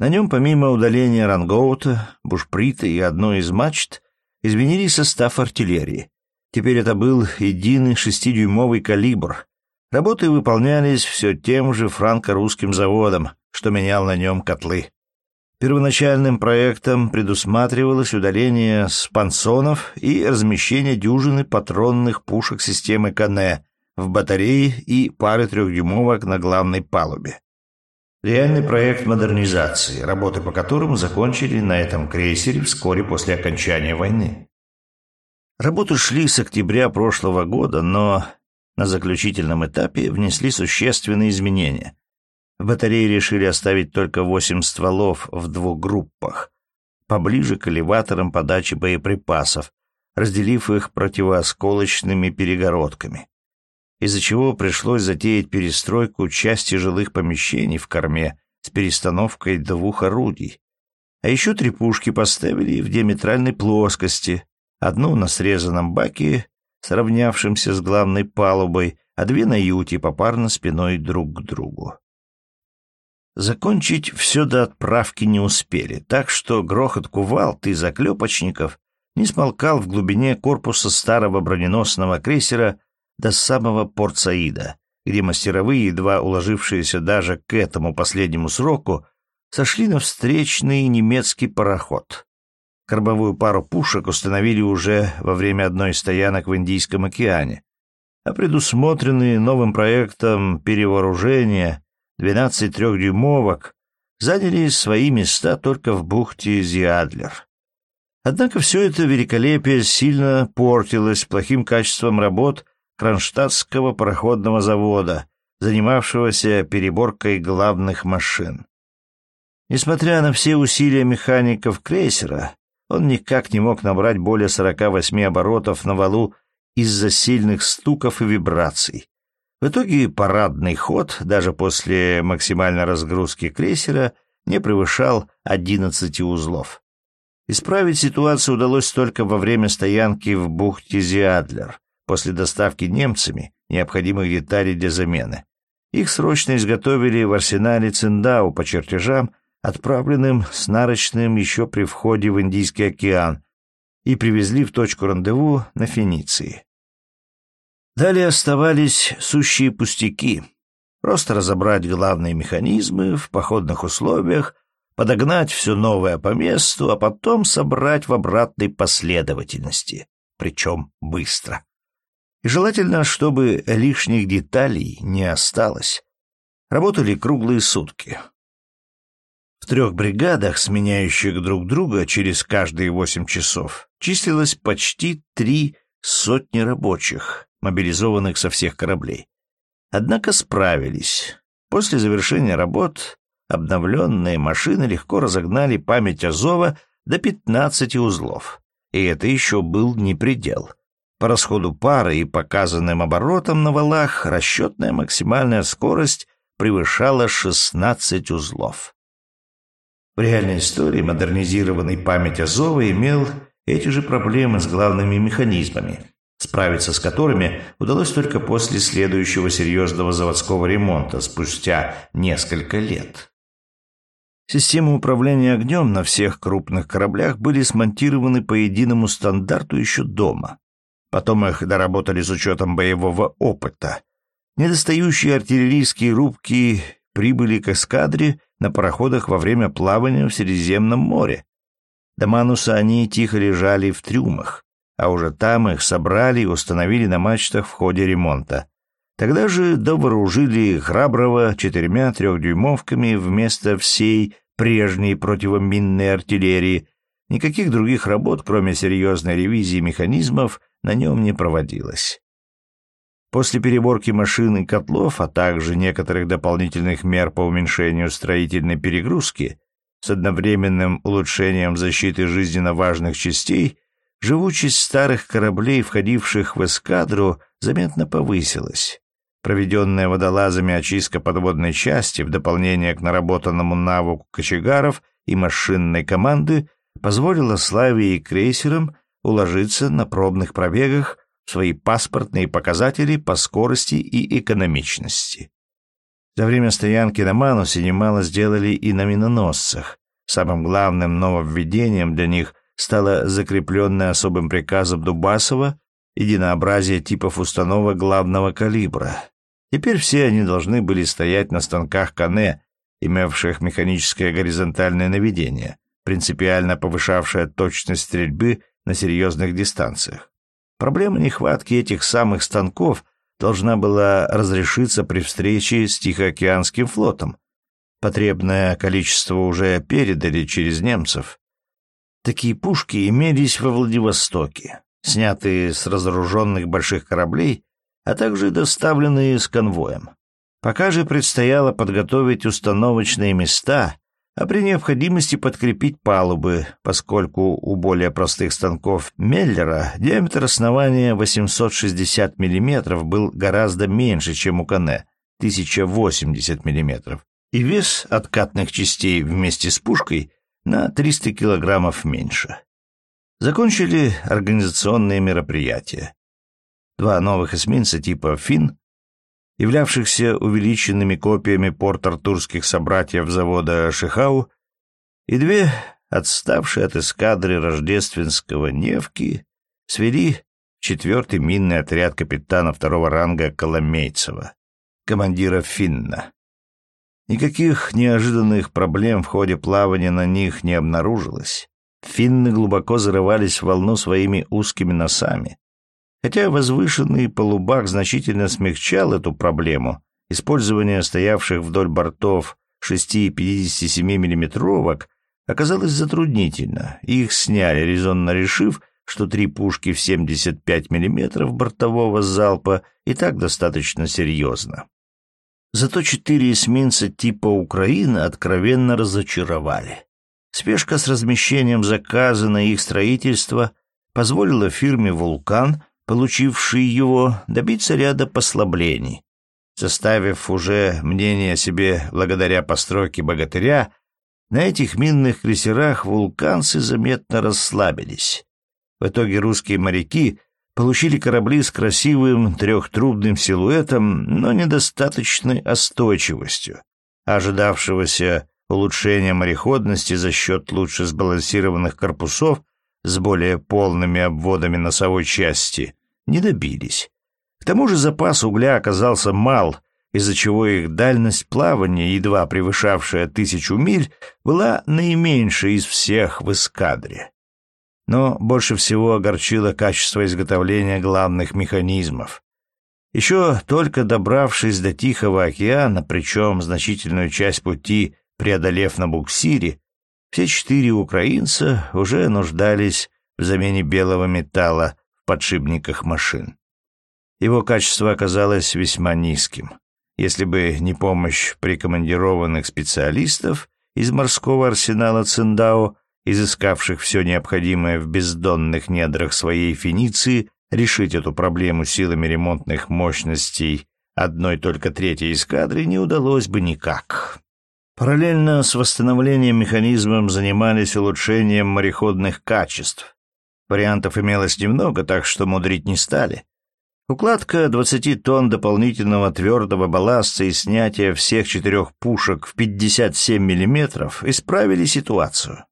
На нем, помимо удаления рангоута, бушприта и одной из мачт, изменили состав артиллерии. Теперь это был единый шестидюймовый калибр. Работы выполнялись все тем же франко-русским заводом, что менял на нем котлы. Первоначальным проектом предусматривалось удаление спансонов и размещение дюжины патронных пушек системы Кане в батарее и пары трехдюймовок на главной палубе. Реальный проект модернизации, работы по которому закончили на этом крейсере вскоре после окончания войны. Работы шли с октября прошлого года, но на заключительном этапе внесли существенные изменения. В батарее решили оставить только восемь стволов в двух группах, поближе к элеваторам подачи боеприпасов, разделив их противоосколочными перегородками, из-за чего пришлось затеять перестройку части жилых помещений в корме с перестановкой двух орудий. А еще три пушки поставили в диаметральной плоскости, Одну на срезанном баке, сравнявшемся с главной палубой, а две на юте попарно спиной друг к другу. Закончить все до отправки не успели, так что грохот кувалд и заклепочников не смолкал в глубине корпуса старого броненосного крейсера до самого Порт-Саида, где мастеровые, едва уложившиеся даже к этому последнему сроку, сошли на встречный немецкий пароход. Кормовую пару пушек установили уже во время одной из стоянок в Индийском океане, а предусмотренные новым проектом перевооружения 12 трехдюймовок заняли свои места только в бухте Зиадлер. Однако все это великолепие сильно портилось плохим качеством работ Кронштадтского пароходного завода, занимавшегося переборкой главных машин. Несмотря на все усилия механиков крейсера, он никак не мог набрать более 48 оборотов на валу из-за сильных стуков и вибраций. В итоге парадный ход, даже после максимальной разгрузки крейсера, не превышал 11 узлов. Исправить ситуацию удалось только во время стоянки в бухте Зиадлер, после доставки немцами необходимых деталей для замены. Их срочно изготовили в арсенале Циндау по чертежам, отправленным с нарочным еще при входе в Индийский океан, и привезли в точку рандеву на Фениции. Далее оставались сущие пустяки. Просто разобрать главные механизмы в походных условиях, подогнать все новое по месту, а потом собрать в обратной последовательности, причем быстро. И желательно, чтобы лишних деталей не осталось. Работали круглые сутки. В трех бригадах, сменяющих друг друга через каждые восемь часов, числилось почти три сотни рабочих, мобилизованных со всех кораблей. Однако справились. После завершения работ обновленные машины легко разогнали память Азова до 15 узлов. И это еще был не предел. По расходу пары и показанным оборотам на валах расчетная максимальная скорость превышала 16 узлов. В реальной истории модернизированный память Азова имел эти же проблемы с главными механизмами, справиться с которыми удалось только после следующего серьезного заводского ремонта спустя несколько лет. Системы управления огнем на всех крупных кораблях были смонтированы по единому стандарту еще дома. Потом их доработали с учетом боевого опыта. Недостающие артиллерийские рубки прибыли к эскадре на пароходах во время плавания в Средиземном море. До Мануса они тихо лежали в трюмах, а уже там их собрали и установили на мачтах в ходе ремонта. Тогда же довооружили храброго четырьмя трехдюймовками вместо всей прежней противоминной артиллерии. Никаких других работ, кроме серьезной ревизии механизмов, на нем не проводилось. После переборки машин и котлов, а также некоторых дополнительных мер по уменьшению строительной перегрузки с одновременным улучшением защиты жизненно важных частей, живучесть старых кораблей, входивших в эскадру, заметно повысилась. Проведенная водолазами очистка подводной части в дополнение к наработанному навыку кочегаров и машинной команды позволила Славе и крейсерам уложиться на пробных пробегах в свои паспортные показатели по скорости и экономичности. За время стоянки на Манусе немало сделали и на миноносцах. Самым главным нововведением для них стало закрепленное особым приказом Дубасова единообразие типов установок главного калибра. Теперь все они должны были стоять на станках Кане, имевших механическое горизонтальное наведение, принципиально повышавшее точность стрельбы на серьезных дистанциях. Проблема нехватки этих самых станков должна была разрешиться при встрече с Тихоокеанским флотом. Потребное количество уже передали через немцев. Такие пушки имелись во Владивостоке, снятые с разоруженных больших кораблей, а также доставленные с конвоем. Пока же предстояло подготовить установочные места а при необходимости подкрепить палубы, поскольку у более простых станков Меллера диаметр основания 860 мм был гораздо меньше, чем у Кане — 1080 мм, и вес откатных частей вместе с пушкой на 300 килограммов меньше. Закончили организационные мероприятия. Два новых эсминца типа «Фин» являвшихся увеличенными копиями порт-артурских собратьев завода Шихау, и две, отставшие от эскадры рождественского Невки, свели четвертый минный отряд капитана второго ранга Коломейцева, командира Финна. Никаких неожиданных проблем в ходе плавания на них не обнаружилось. Финны глубоко зарывались в волну своими узкими носами. Хотя возвышенный полубак значительно смягчал эту проблему, использование стоявших вдоль бортов 6,57 миллиметровок оказалось затруднительно, их сняли, резонно решив, что три пушки в 75 мм бортового залпа и так достаточно серьезно. Зато четыре эсминца типа «Украина» откровенно разочаровали. Спешка с размещением заказа на их строительство позволила фирме «Вулкан», получившей его, добиться ряда послаблений, составив уже мнение о себе благодаря постройке «Богатыря», на этих минных крейсерах вулканцы заметно расслабились. В итоге русские моряки получили корабли с красивым трехтрубным силуэтом, но недостаточной остойчивостью. Ожидавшегося улучшения мореходности за счет лучше сбалансированных корпусов с более полными обводами носовой части не добились. К тому же запас угля оказался мал, из-за чего их дальность плавания, едва превышавшая тысячу миль, была наименьшей из всех в эскадре но больше всего огорчило качество изготовления главных механизмов. Еще только добравшись до Тихого океана, причем значительную часть пути преодолев на буксире, все четыре украинца уже нуждались в замене белого металла в подшипниках машин. Его качество оказалось весьма низким. Если бы не помощь прикомандированных специалистов из морского арсенала Циндао, изыскавших все необходимое в бездонных недрах своей Фениции, решить эту проблему силами ремонтных мощностей одной только третьей эскадры не удалось бы никак. Параллельно с восстановлением механизмом занимались улучшением мореходных качеств. Вариантов имелось немного, так что мудрить не стали. Укладка 20 тонн дополнительного твердого балласта и снятие всех четырех пушек в 57 мм исправили ситуацию.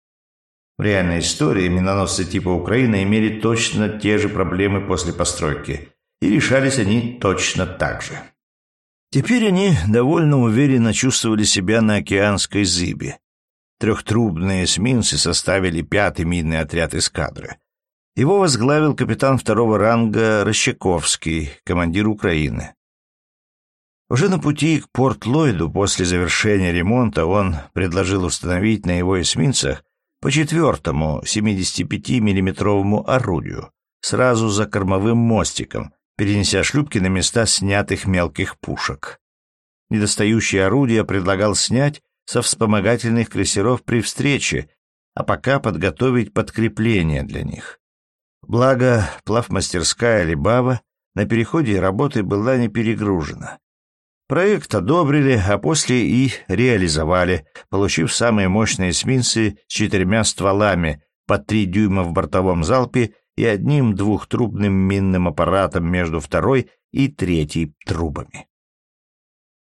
В реальной истории миноносцы типа Украины имели точно те же проблемы после постройки, и решались они точно так же. Теперь они довольно уверенно чувствовали себя на океанской зыбе. Трехтрубные эсминцы составили пятый минный отряд эскадры. Его возглавил капитан второго ранга Рощаковский, командир Украины. Уже на пути к Порт-Ллойду после завершения ремонта он предложил установить на его эсминцах по четвертому 75-миллиметровому орудию, сразу за кормовым мостиком, перенеся шлюпки на места снятых мелких пушек. Недостающие орудия предлагал снять со вспомогательных крейсеров при встрече, а пока подготовить подкрепление для них. Благо, плавмастерская Либава на переходе работы была не перегружена. Проект одобрили, а после и реализовали, получив самые мощные эсминцы с четырьмя стволами по три дюйма в бортовом залпе и одним двухтрубным минным аппаратом между второй и третьей трубами.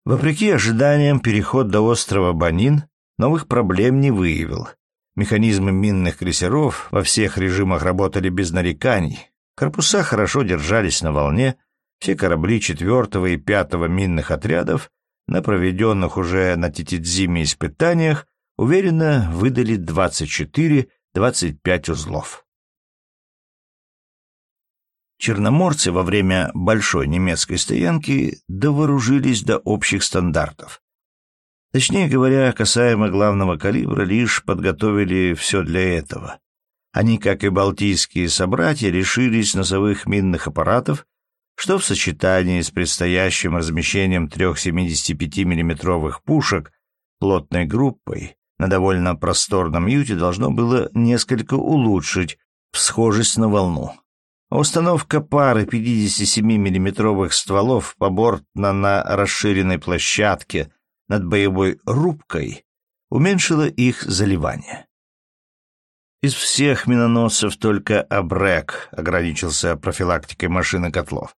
Вопреки ожиданиям, переход до острова Банин новых проблем не выявил. Механизмы минных крейсеров во всех режимах работали без нареканий, корпуса хорошо держались на волне, все корабли четвертого и пятого минных отрядов на проведенных уже на Титидзиме испытаниях уверенно выдали 24-25 узлов. Черноморцы во время большой немецкой стоянки довооружились до общих стандартов. Точнее говоря, касаемо главного калибра, лишь подготовили все для этого. Они, как и балтийские собратья, решились носовых минных аппаратов что в сочетании с предстоящим размещением трех 75 миллиметровых пушек плотной группой на довольно просторном юте должно было несколько улучшить всхожесть на волну. Установка пары 57 миллиметровых стволов побортно на расширенной площадке над боевой рубкой уменьшила их заливание. Из всех миноносцев только Абрек ограничился профилактикой машины котлов.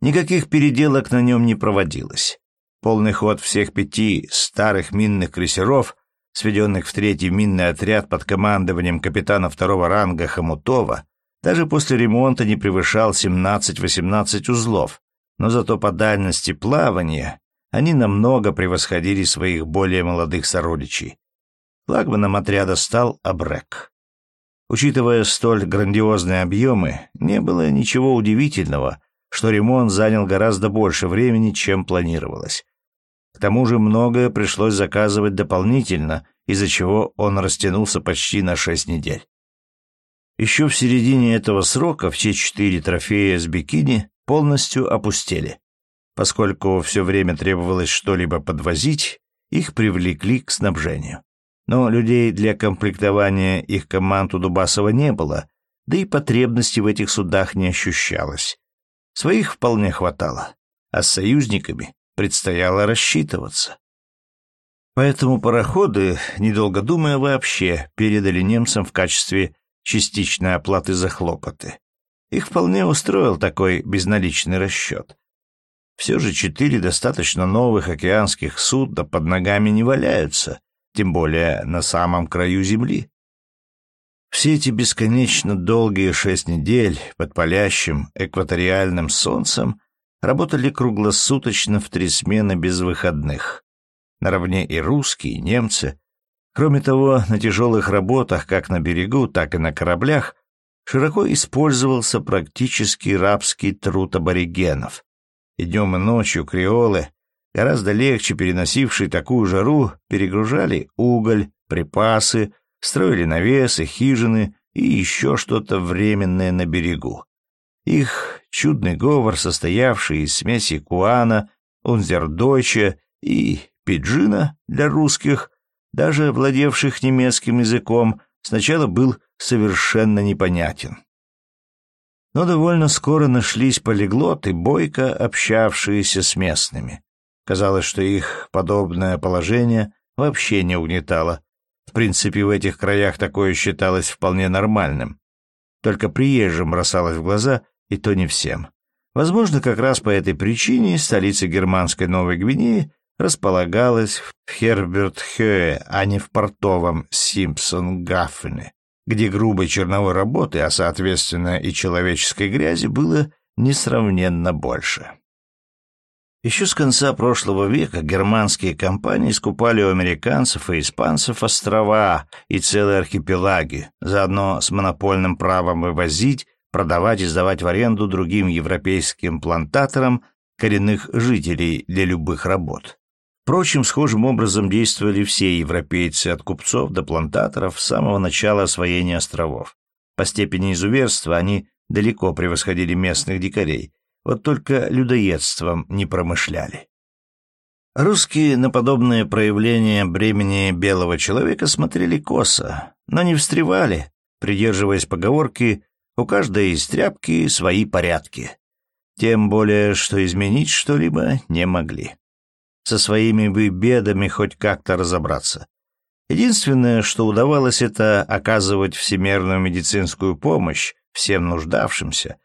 Никаких переделок на нем не проводилось. Полный ход всех пяти старых минных крейсеров, сведенных в третий минный отряд под командованием капитана второго ранга Хомутова, даже после ремонта не превышал 17-18 узлов, но зато по дальности плавания они намного превосходили своих более молодых сородичей. Флагманом отряда стал Абрек. Учитывая столь грандиозные объемы, не было ничего удивительного, что ремонт занял гораздо больше времени, чем планировалось. К тому же многое пришлось заказывать дополнительно, из-за чего он растянулся почти на шесть недель. Еще в середине этого срока все четыре трофея с бикини полностью опустели. Поскольку все время требовалось что-либо подвозить, их привлекли к снабжению. Но людей для комплектования их команд у Дубасова не было, да и потребности в этих судах не ощущалось. Своих вполне хватало, а с союзниками предстояло рассчитываться. Поэтому пароходы, недолго думая вообще, передали немцам в качестве частичной оплаты за хлопоты. Их вполне устроил такой безналичный расчет. Все же четыре достаточно новых океанских судна под ногами не валяются, тем более на самом краю земли. Все эти бесконечно долгие шесть недель под палящим экваториальным солнцем работали круглосуточно в три смены без выходных. Наравне и русские, и немцы. Кроме того, на тяжелых работах как на берегу, так и на кораблях широко использовался практически рабский труд аборигенов. И днем и ночью креолы, гораздо легче переносившие такую жару, перегружали уголь, припасы, строили навесы, хижины и еще что-то временное на берегу. Их чудный говор, состоявший из смеси куана, унзердойча и пиджина для русских, даже владевших немецким языком, сначала был совершенно непонятен. Но довольно скоро нашлись полиглоты, бойко общавшиеся с местными. Казалось, что их подобное положение вообще не угнетало. Принципе, в этих краях такое считалось вполне нормальным. Только приезжим бросалось в глаза, и то не всем. Возможно, как раз по этой причине столица германской Новой Гвинеи располагалась в Херберт-Хёе, а не в портовом Симпсон-Гаффене, где грубой черновой работы, а соответственно и человеческой грязи, было несравненно больше. Еще с конца прошлого века германские компании скупали у американцев и испанцев острова и целые архипелаги, заодно с монопольным правом вывозить, продавать и сдавать в аренду другим европейским плантаторам коренных жителей для любых работ. Впрочем, схожим образом действовали все европейцы от купцов до плантаторов с самого начала освоения островов. По степени изуверства они далеко превосходили местных дикарей – вот только людоедством не промышляли. Русские на подобные проявления бремени белого человека смотрели косо, но не встревали, придерживаясь поговорки «у каждой из тряпки свои порядки». Тем более, что изменить что-либо не могли. Со своими бы бедами хоть как-то разобраться. Единственное, что удавалось, это оказывать всемирную медицинскую помощь всем нуждавшимся,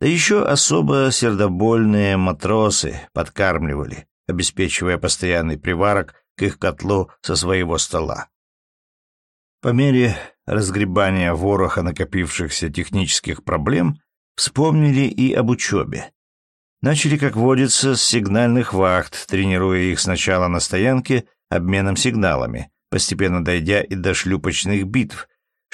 да еще особо сердобольные матросы подкармливали, обеспечивая постоянный приварок к их котлу со своего стола. По мере разгребания вороха накопившихся технических проблем вспомнили и об учебе. Начали, как водится, с сигнальных вахт, тренируя их сначала на стоянке обменом сигналами, постепенно дойдя и до шлюпочных битв,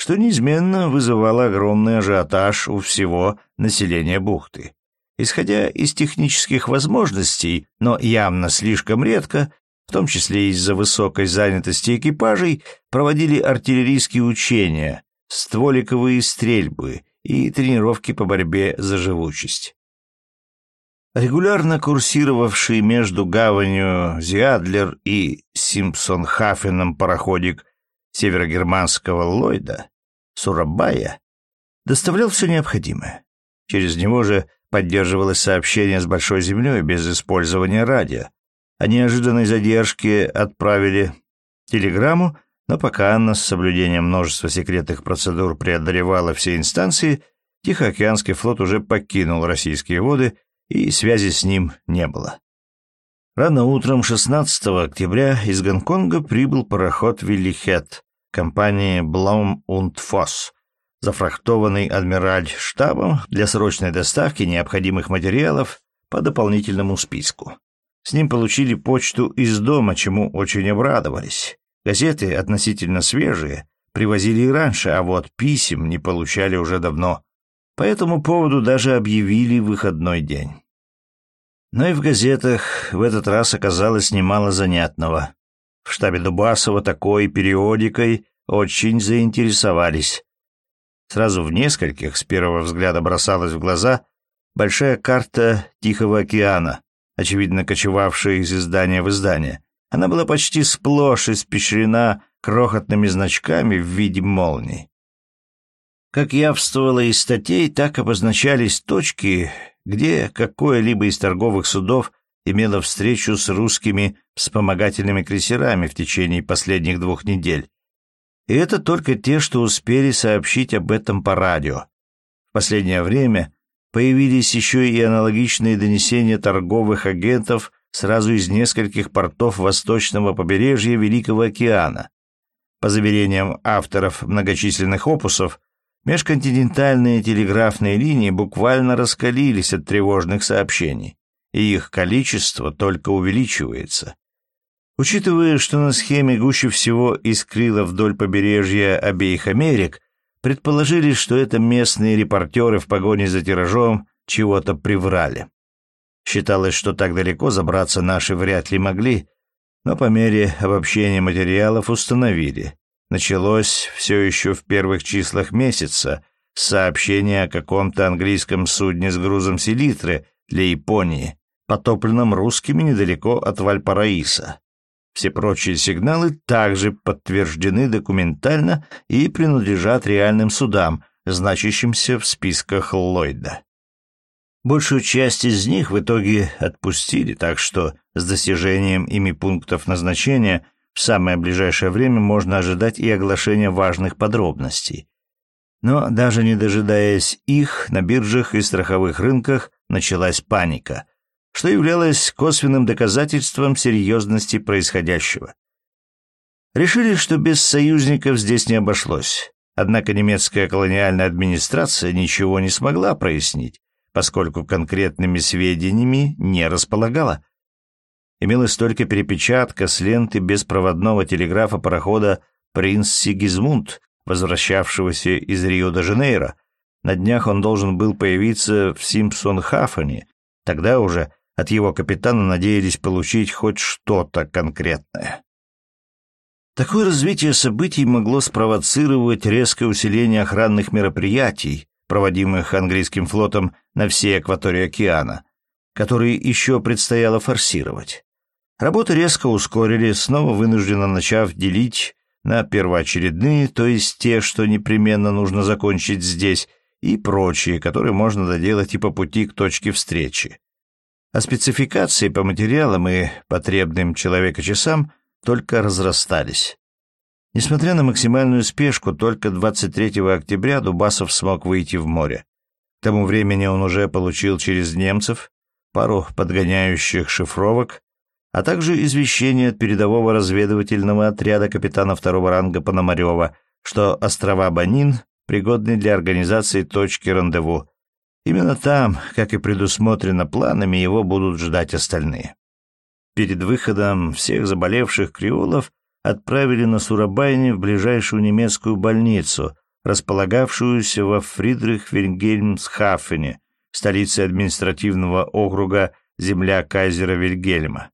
что неизменно вызывало огромный ажиотаж у всего населения бухты. Исходя из технических возможностей, но явно слишком редко, в том числе из-за высокой занятости экипажей, проводили артиллерийские учения, стволиковые стрельбы и тренировки по борьбе за живучесть. Регулярно курсировавший между гаванью Зиадлер и Симпсон-Хафеном пароходик северогерманского Ллойда, Сурабая, доставлял все необходимое. Через него же поддерживалось сообщение с Большой Землей без использования радио. О неожиданной задержке отправили телеграмму, но пока Анна с соблюдением множества секретных процедур преодолевала все инстанции, Тихоокеанский флот уже покинул российские воды, и связи с ним не было. Рано утром 16 октября из Гонконга прибыл пароход «Виллихет» компании «Блом und Фосс», зафрахтованный адмираль штабом для срочной доставки необходимых материалов по дополнительному списку. С ним получили почту из дома, чему очень обрадовались. Газеты, относительно свежие, привозили и раньше, а вот писем не получали уже давно. По этому поводу даже объявили выходной день. Но и в газетах в этот раз оказалось немало занятного. В штабе Дубасова такой периодикой очень заинтересовались. Сразу в нескольких с первого взгляда бросалась в глаза большая карта Тихого океана, очевидно кочевавшая из издания в издание. Она была почти сплошь испещрена крохотными значками в виде молний. Как явствовало из статей, так обозначались точки, где какое-либо из торговых судов имело встречу с русскими вспомогательными крейсерами в течение последних двух недель. И это только те, что успели сообщить об этом по радио. В последнее время появились еще и аналогичные донесения торговых агентов сразу из нескольких портов восточного побережья Великого океана. По заверениям авторов многочисленных опусов, Межконтинентальные телеграфные линии буквально раскалились от тревожных сообщений, и их количество только увеличивается. Учитывая, что на схеме гуще всего искрило вдоль побережья обеих Америк, предположили, что это местные репортеры в погоне за тиражом чего-то приврали. Считалось, что так далеко забраться наши вряд ли могли, но по мере обобщения материалов установили, началось все еще в первых числах месяца с сообщения о каком-то английском судне с грузом селитры для Японии, потопленном русскими недалеко от Вальпараиса. Все прочие сигналы также подтверждены документально и принадлежат реальным судам, значащимся в списках Ллойда. Большую часть из них в итоге отпустили, так что с достижением ими пунктов назначения в самое ближайшее время можно ожидать и оглашения важных подробностей. Но даже не дожидаясь их, на биржах и страховых рынках началась паника, что являлось косвенным доказательством серьезности происходящего. Решили, что без союзников здесь не обошлось. Однако немецкая колониальная администрация ничего не смогла прояснить, поскольку конкретными сведениями не располагала имелась только перепечатка с ленты беспроводного телеграфа парохода «Принц Сигизмунд», возвращавшегося из Рио-де-Жанейро. На днях он должен был появиться в Симпсон-Хафане. Тогда уже от его капитана надеялись получить хоть что-то конкретное. Такое развитие событий могло спровоцировать резкое усиление охранных мероприятий, проводимых английским флотом на всей акватории океана, которые еще предстояло форсировать. Работы резко ускорили, снова вынужденно начав делить на первоочередные, то есть те, что непременно нужно закончить здесь, и прочие, которые можно доделать и по пути к точке встречи. А спецификации по материалам и потребным человека-часам только разрастались. Несмотря на максимальную спешку, только 23 октября Дубасов смог выйти в море. К тому времени он уже получил через немцев пару подгоняющих шифровок, а также извещение от передового разведывательного отряда капитана второго ранга Пономарева, что острова Банин пригодны для организации точки рандеву. Именно там, как и предусмотрено планами, его будут ждать остальные. Перед выходом всех заболевших креолов отправили на Сурабайне в ближайшую немецкую больницу, располагавшуюся во Фридрих-Вильгельмсхафене, столице административного округа земля кайзера Вильгельма.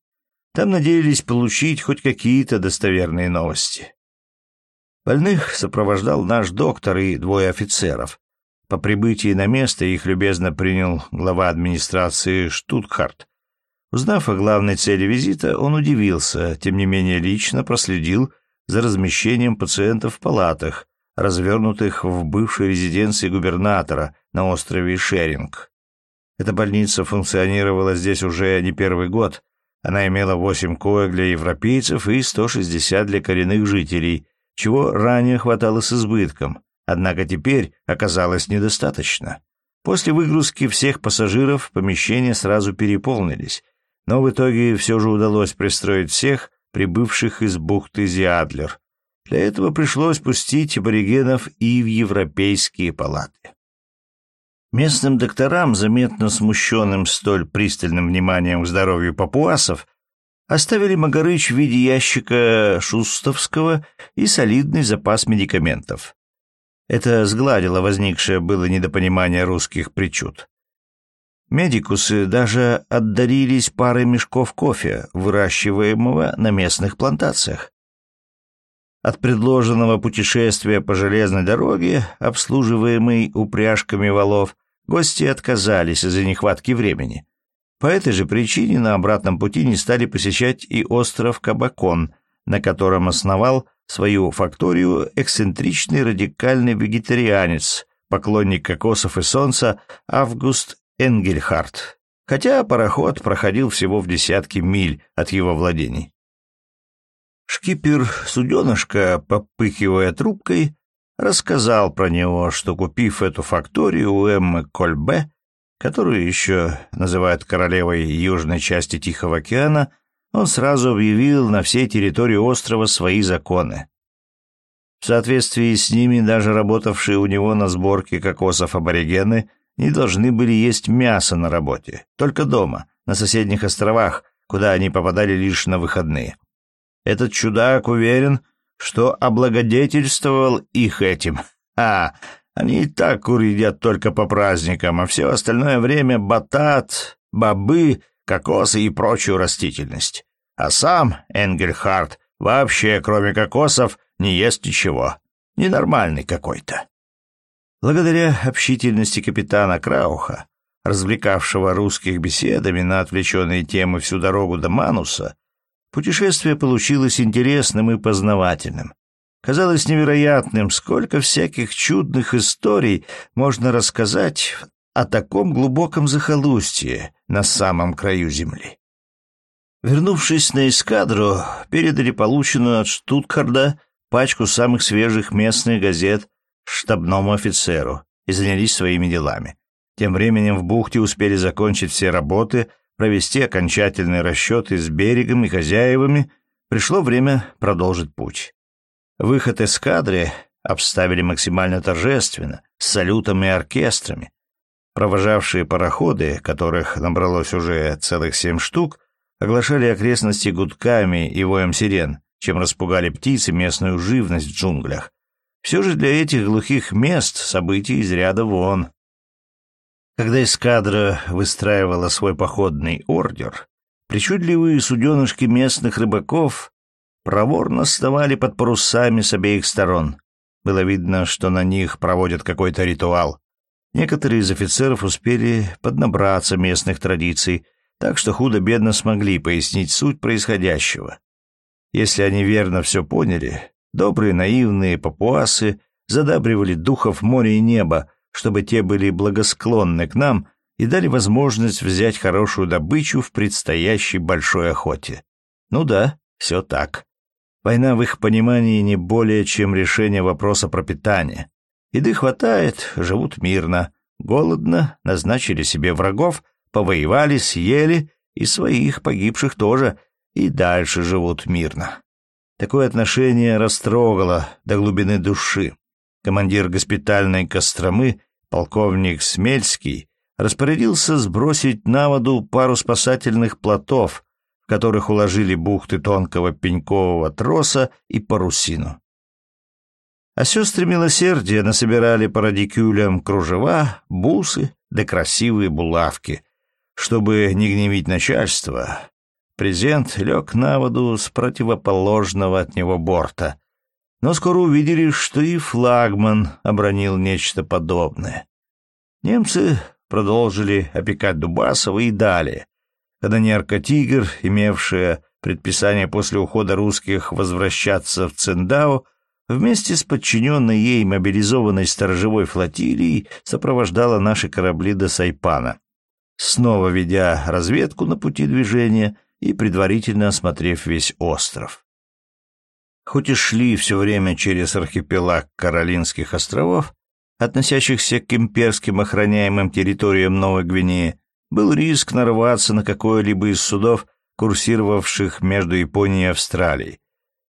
Там надеялись получить хоть какие-то достоверные новости. Больных сопровождал наш доктор и двое офицеров. По прибытии на место их любезно принял глава администрации Штутхарт. Узнав о главной цели визита, он удивился, тем не менее лично проследил за размещением пациентов в палатах, развернутых в бывшей резиденции губернатора на острове Шеринг. Эта больница функционировала здесь уже не первый год, она имела 8 коек для европейцев и 160 для коренных жителей, чего ранее хватало с избытком, однако теперь оказалось недостаточно. После выгрузки всех пассажиров помещения сразу переполнились, но в итоге все же удалось пристроить всех прибывших из бухты Зиадлер. Для этого пришлось пустить аборигенов и в европейские палаты. Местным докторам, заметно смущенным столь пристальным вниманием к здоровью папуасов, оставили Магарыч в виде ящика шустовского и солидный запас медикаментов. Это сгладило возникшее было недопонимание русских причуд. Медикусы даже отдарились парой мешков кофе, выращиваемого на местных плантациях. От предложенного путешествия по железной дороге, обслуживаемой упряжками валов, гости отказались из-за нехватки времени. По этой же причине на обратном пути не стали посещать и остров Кабакон, на котором основал свою факторию эксцентричный радикальный вегетарианец, поклонник кокосов и солнца Август Энгельхарт, хотя пароход проходил всего в десятки миль от его владений. Шкипер суденышка, попыхивая трубкой, рассказал про него, что, купив эту факторию у Эммы Кольбе, которую еще называют королевой южной части Тихого океана, он сразу объявил на всей территории острова свои законы. В соответствии с ними даже работавшие у него на сборке кокосов аборигены не должны были есть мясо на работе, только дома, на соседних островах, куда они попадали лишь на выходные. Этот чудак уверен, что облагодетельствовал их этим. А, они и так кур только по праздникам, а все остальное время батат, бобы, кокосы и прочую растительность. А сам Энгельхард вообще, кроме кокосов, не ест ничего. Ненормальный какой-то. Благодаря общительности капитана Крауха, развлекавшего русских беседами на отвлеченные темы всю дорогу до Мануса, Путешествие получилось интересным и познавательным. Казалось невероятным, сколько всяких чудных историй можно рассказать о таком глубоком захолустье на самом краю земли. Вернувшись на эскадру, передали полученную от Штутгарда пачку самых свежих местных газет штабному офицеру и занялись своими делами. Тем временем в бухте успели закончить все работы, провести окончательные расчеты с берегом и хозяевами, пришло время продолжить путь. Выход эскадры обставили максимально торжественно, с салютами и оркестрами. Провожавшие пароходы, которых набралось уже целых семь штук, оглашали окрестности гудками и воем сирен, чем распугали птицы местную живность в джунглях. Все же для этих глухих мест события из ряда вон. Когда эскадра выстраивала свой походный ордер, причудливые суденышки местных рыбаков проворно вставали под парусами с обеих сторон. Было видно, что на них проводят какой-то ритуал. Некоторые из офицеров успели поднабраться местных традиций, так что худо-бедно смогли пояснить суть происходящего. Если они верно все поняли, добрые наивные папуасы задабривали духов моря и неба, чтобы те были благосклонны к нам и дали возможность взять хорошую добычу в предстоящей большой охоте. Ну да, все так. Война в их понимании не более чем решение вопроса пропитания. Еды хватает, живут мирно. Голодно, назначили себе врагов, повоевали, съели, и своих погибших тоже, и дальше живут мирно. Такое отношение растрогало до глубины души. Командир госпитальной Костромы полковник Смельский распорядился сбросить на воду пару спасательных плотов, в которых уложили бухты тонкого пенькового троса и парусину. А сестры милосердия насобирали по радикюлям кружева, бусы да красивые булавки. Чтобы не гневить начальство, презент лег на воду с противоположного от него борта, но скоро увидели, что и флагман обронил нечто подобное. Немцы продолжили опекать Дубасова и далее, когда наркотигр, имевшая предписание после ухода русских возвращаться в Циндао, вместе с подчиненной ей мобилизованной сторожевой флотилией сопровождала наши корабли до Сайпана, снова ведя разведку на пути движения и предварительно осмотрев весь остров. Хоть и шли все время через архипелаг Каролинских островов, относящихся к имперским охраняемым территориям Новой Гвинеи, был риск нарваться на какое-либо из судов, курсировавших между Японией и Австралией,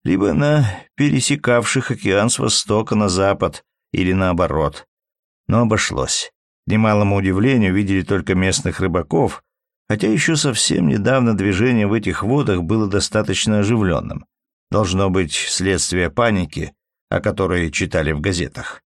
либо на пересекавших океан с востока на запад или наоборот. Но обошлось. К немалому удивлению видели только местных рыбаков, хотя еще совсем недавно движение в этих водах было достаточно оживленным. Должно быть следствие паники, о которой читали в газетах.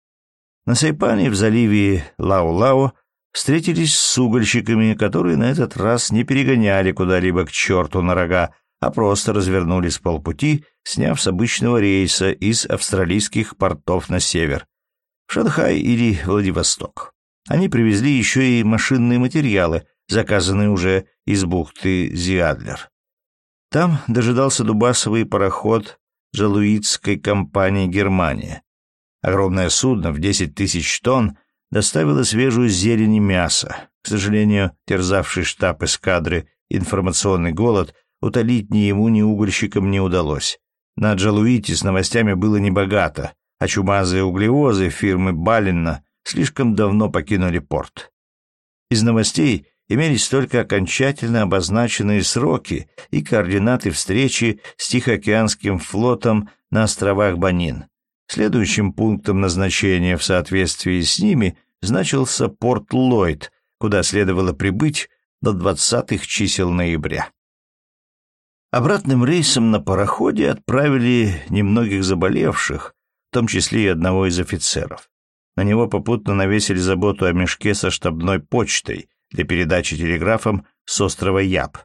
На Сайпане в заливе Лау-Лау встретились с угольщиками, которые на этот раз не перегоняли куда-либо к черту на рога, а просто развернули с полпути, сняв с обычного рейса из австралийских портов на север, в Шанхай или Владивосток. Они привезли еще и машинные материалы, заказанные уже из бухты Зиадлер. Там дожидался дубасовый пароход Жалуитской компании «Германия». Огромное судно в 10 тысяч тонн доставило свежую зелень и мясо. К сожалению, терзавший штаб эскадры информационный голод утолить ни ему, ни угольщикам не удалось. На Джалуите с новостями было небогато, а чумазые углевозы фирмы Балина слишком давно покинули порт. Из новостей имелись только окончательно обозначенные сроки и координаты встречи с Тихоокеанским флотом на островах Банин. Следующим пунктом назначения в соответствии с ними значился порт Ллойд, куда следовало прибыть до 20-х чисел ноября. Обратным рейсом на пароходе отправили немногих заболевших, в том числе и одного из офицеров. На него попутно навесили заботу о мешке со штабной почтой для передачи телеграфом с острова Яб,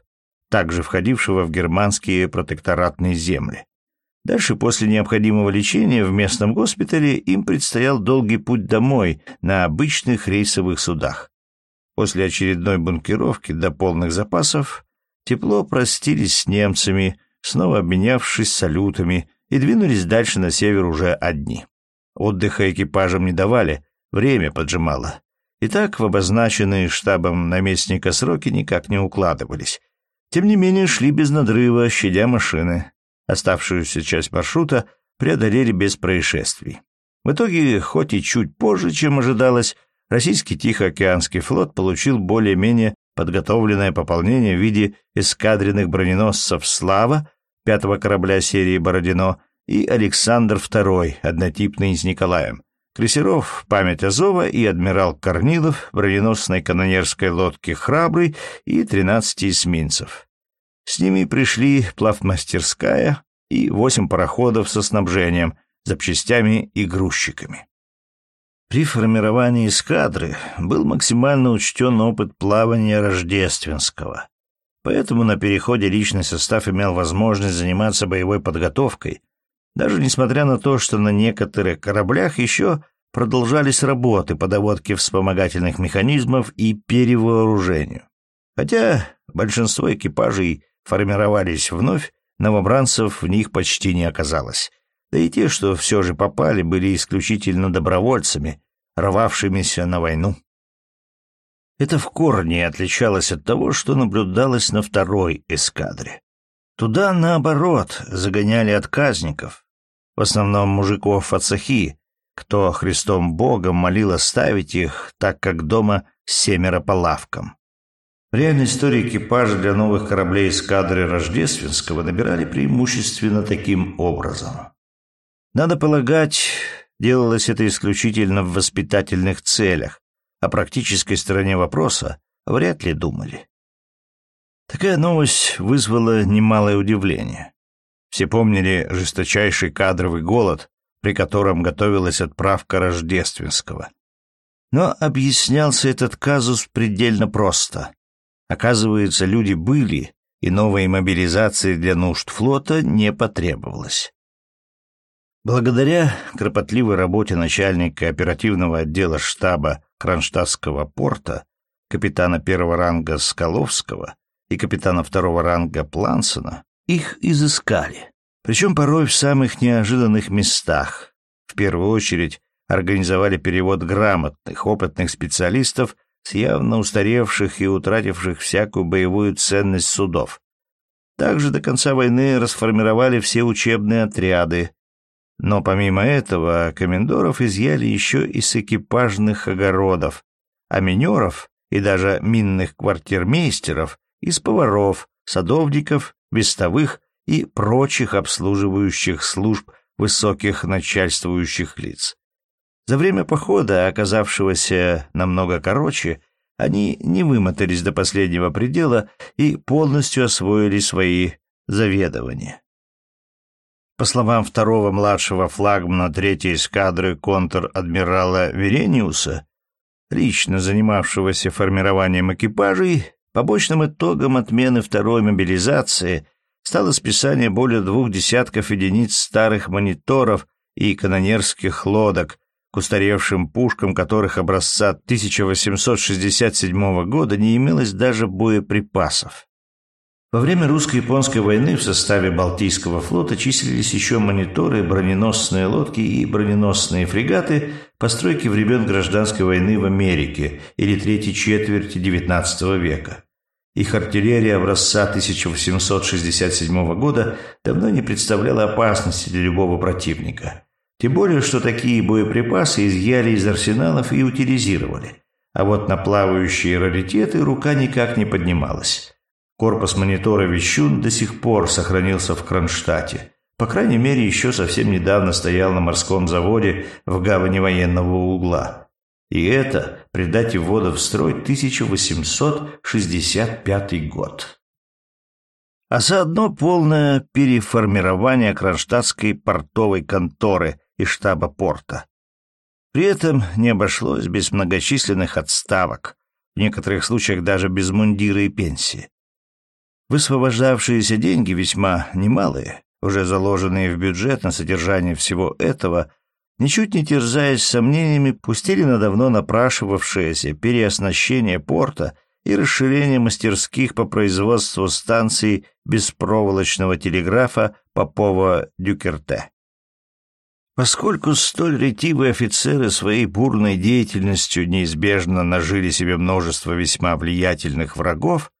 также входившего в германские протекторатные земли. Дальше, после необходимого лечения в местном госпитале, им предстоял долгий путь домой на обычных рейсовых судах. После очередной бункеровки до полных запасов тепло простились с немцами, снова обменявшись салютами, и двинулись дальше на север уже одни. Отдыха экипажам не давали, время поджимало. И так в обозначенные штабом наместника сроки никак не укладывались. Тем не менее шли без надрыва, щадя машины. Оставшуюся часть маршрута преодолели без происшествий. В итоге, хоть и чуть позже, чем ожидалось, российский Тихоокеанский флот получил более-менее подготовленное пополнение в виде эскадренных броненосцев «Слава», пятого корабля серии «Бородино», и Александр II, однотипный с Николаем. Крейсеров «Память Азова» и адмирал Корнилов, броненосной канонерской лодки «Храбрый» и 13 эсминцев. С ними пришли плавмастерская и восемь пароходов со снабжением, запчастями и грузчиками. При формировании эскадры был максимально учтен опыт плавания Рождественского. Поэтому на переходе личный состав имел возможность заниматься боевой подготовкой, даже несмотря на то, что на некоторых кораблях еще продолжались работы по доводке вспомогательных механизмов и перевооружению. Хотя большинство экипажей формировались вновь, новобранцев в них почти не оказалось. Да и те, что все же попали, были исключительно добровольцами, рвавшимися на войну. Это в корне отличалось от того, что наблюдалось на второй эскадре. Туда, наоборот, загоняли отказников, в основном мужиков от Сахи, кто Христом Богом молил оставить их, так как дома семеро по лавкам. В реальной истории экипажа для новых кораблей эскадры Рождественского набирали преимущественно таким образом. Надо полагать, делалось это исключительно в воспитательных целях, о практической стороне вопроса вряд ли думали. Такая новость вызвала немалое удивление. Все помнили жесточайший кадровый голод, при котором готовилась отправка Рождественского. Но объяснялся этот казус предельно просто. Оказывается, люди были, и новой мобилизации для нужд флота не потребовалось. Благодаря кропотливой работе начальника оперативного отдела штаба Кронштадтского порта, капитана первого ранга Скаловского и капитана второго ранга Плансона, их изыскали. Причем порой в самых неожиданных местах. В первую очередь организовали перевод грамотных, опытных специалистов с явно устаревших и утративших всякую боевую ценность судов. Также до конца войны расформировали все учебные отряды, но помимо этого комендоров изъяли еще из экипажных огородов, а минеров и даже минных квартирмейстеров из поваров, садовников, вестовых и прочих обслуживающих служб высоких начальствующих лиц. За время похода, оказавшегося намного короче, они не вымотались до последнего предела и полностью освоили свои заведования. По словам второго младшего флагмана третьей эскадры контр-адмирала Верениуса, лично занимавшегося формированием экипажей, побочным итогом отмены второй мобилизации стало списание более двух десятков единиц старых мониторов и канонерских лодок, к устаревшим пушкам которых образца 1867 года не имелось даже боеприпасов. Во время русско-японской войны в составе Балтийского флота числились еще мониторы, броненосные лодки и броненосные фрегаты постройки времен гражданской войны в Америке или третьей четверти XIX века. Их артиллерия образца 1867 года давно не представляла опасности для любого противника. Тем более, что такие боеприпасы изъяли из арсеналов и утилизировали. А вот на плавающие раритеты рука никак не поднималась. Корпус монитора «Вещун» до сих пор сохранился в Кронштадте. По крайней мере, еще совсем недавно стоял на морском заводе в гавани военного угла. И это при дате ввода в строй 1865 год. А заодно полное переформирование кронштадтской портовой конторы и штаба порта. При этом не обошлось без многочисленных отставок, в некоторых случаях даже без мундира и пенсии. Высвобождавшиеся деньги весьма немалые, уже заложенные в бюджет на содержание всего этого, ничуть не терзаясь сомнениями, пустили на давно напрашивавшееся переоснащение порта и расширение мастерских по производству станций беспроволочного телеграфа Попова-Дюкерте. Поскольку столь ретивые офицеры своей бурной деятельностью неизбежно нажили себе множество весьма влиятельных врагов,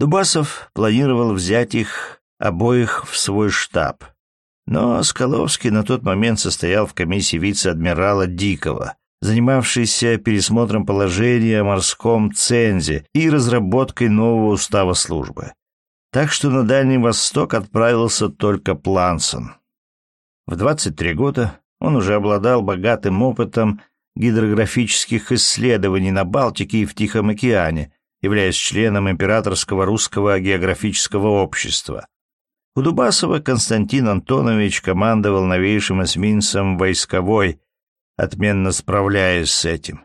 Дубасов планировал взять их обоих в свой штаб. Но Скаловский на тот момент состоял в комиссии вице-адмирала Дикого, занимавшейся пересмотром положения о морском цензе и разработкой нового устава службы. Так что на Дальний Восток отправился только Плансон. В 23 года он уже обладал богатым опытом гидрографических исследований на Балтике и в Тихом океане, являясь членом Императорского русского географического общества. У Дубасова Константин Антонович командовал новейшим эсминцем войсковой, отменно справляясь с этим.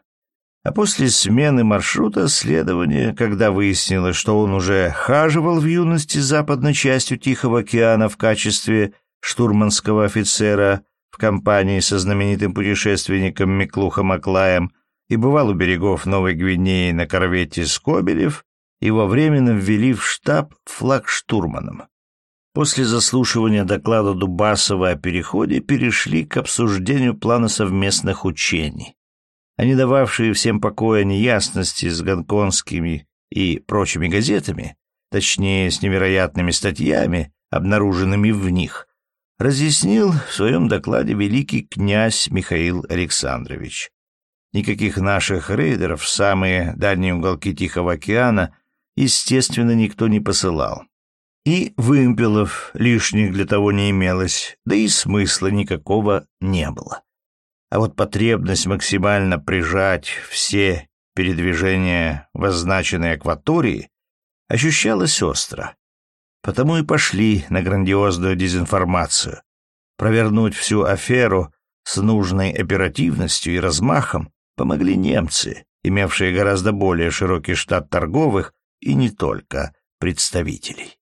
А после смены маршрута следования, когда выяснилось, что он уже хаживал в юности западной частью Тихого океана в качестве штурманского офицера в компании со знаменитым путешественником Миклухом Аклаем, и бывал у берегов Новой Гвинеи на корвете «Скобелев», его временно ввели в штаб флагштурманом. После заслушивания доклада Дубасова о переходе перешли к обсуждению плана совместных учений. Они дававшие всем покоя неясности с гонконгскими и прочими газетами, точнее, с невероятными статьями, обнаруженными в них, разъяснил в своем докладе великий князь Михаил Александрович. Никаких наших рейдеров в самые дальние уголки Тихого океана, естественно, никто не посылал. И вымпелов лишних для того не имелось, да и смысла никакого не было. А вот потребность максимально прижать все передвижения в означенной акватории ощущалась остро. Потому и пошли на грандиозную дезинформацию. Провернуть всю аферу с нужной оперативностью и размахом помогли немцы, имевшие гораздо более широкий штат торговых и не только представителей.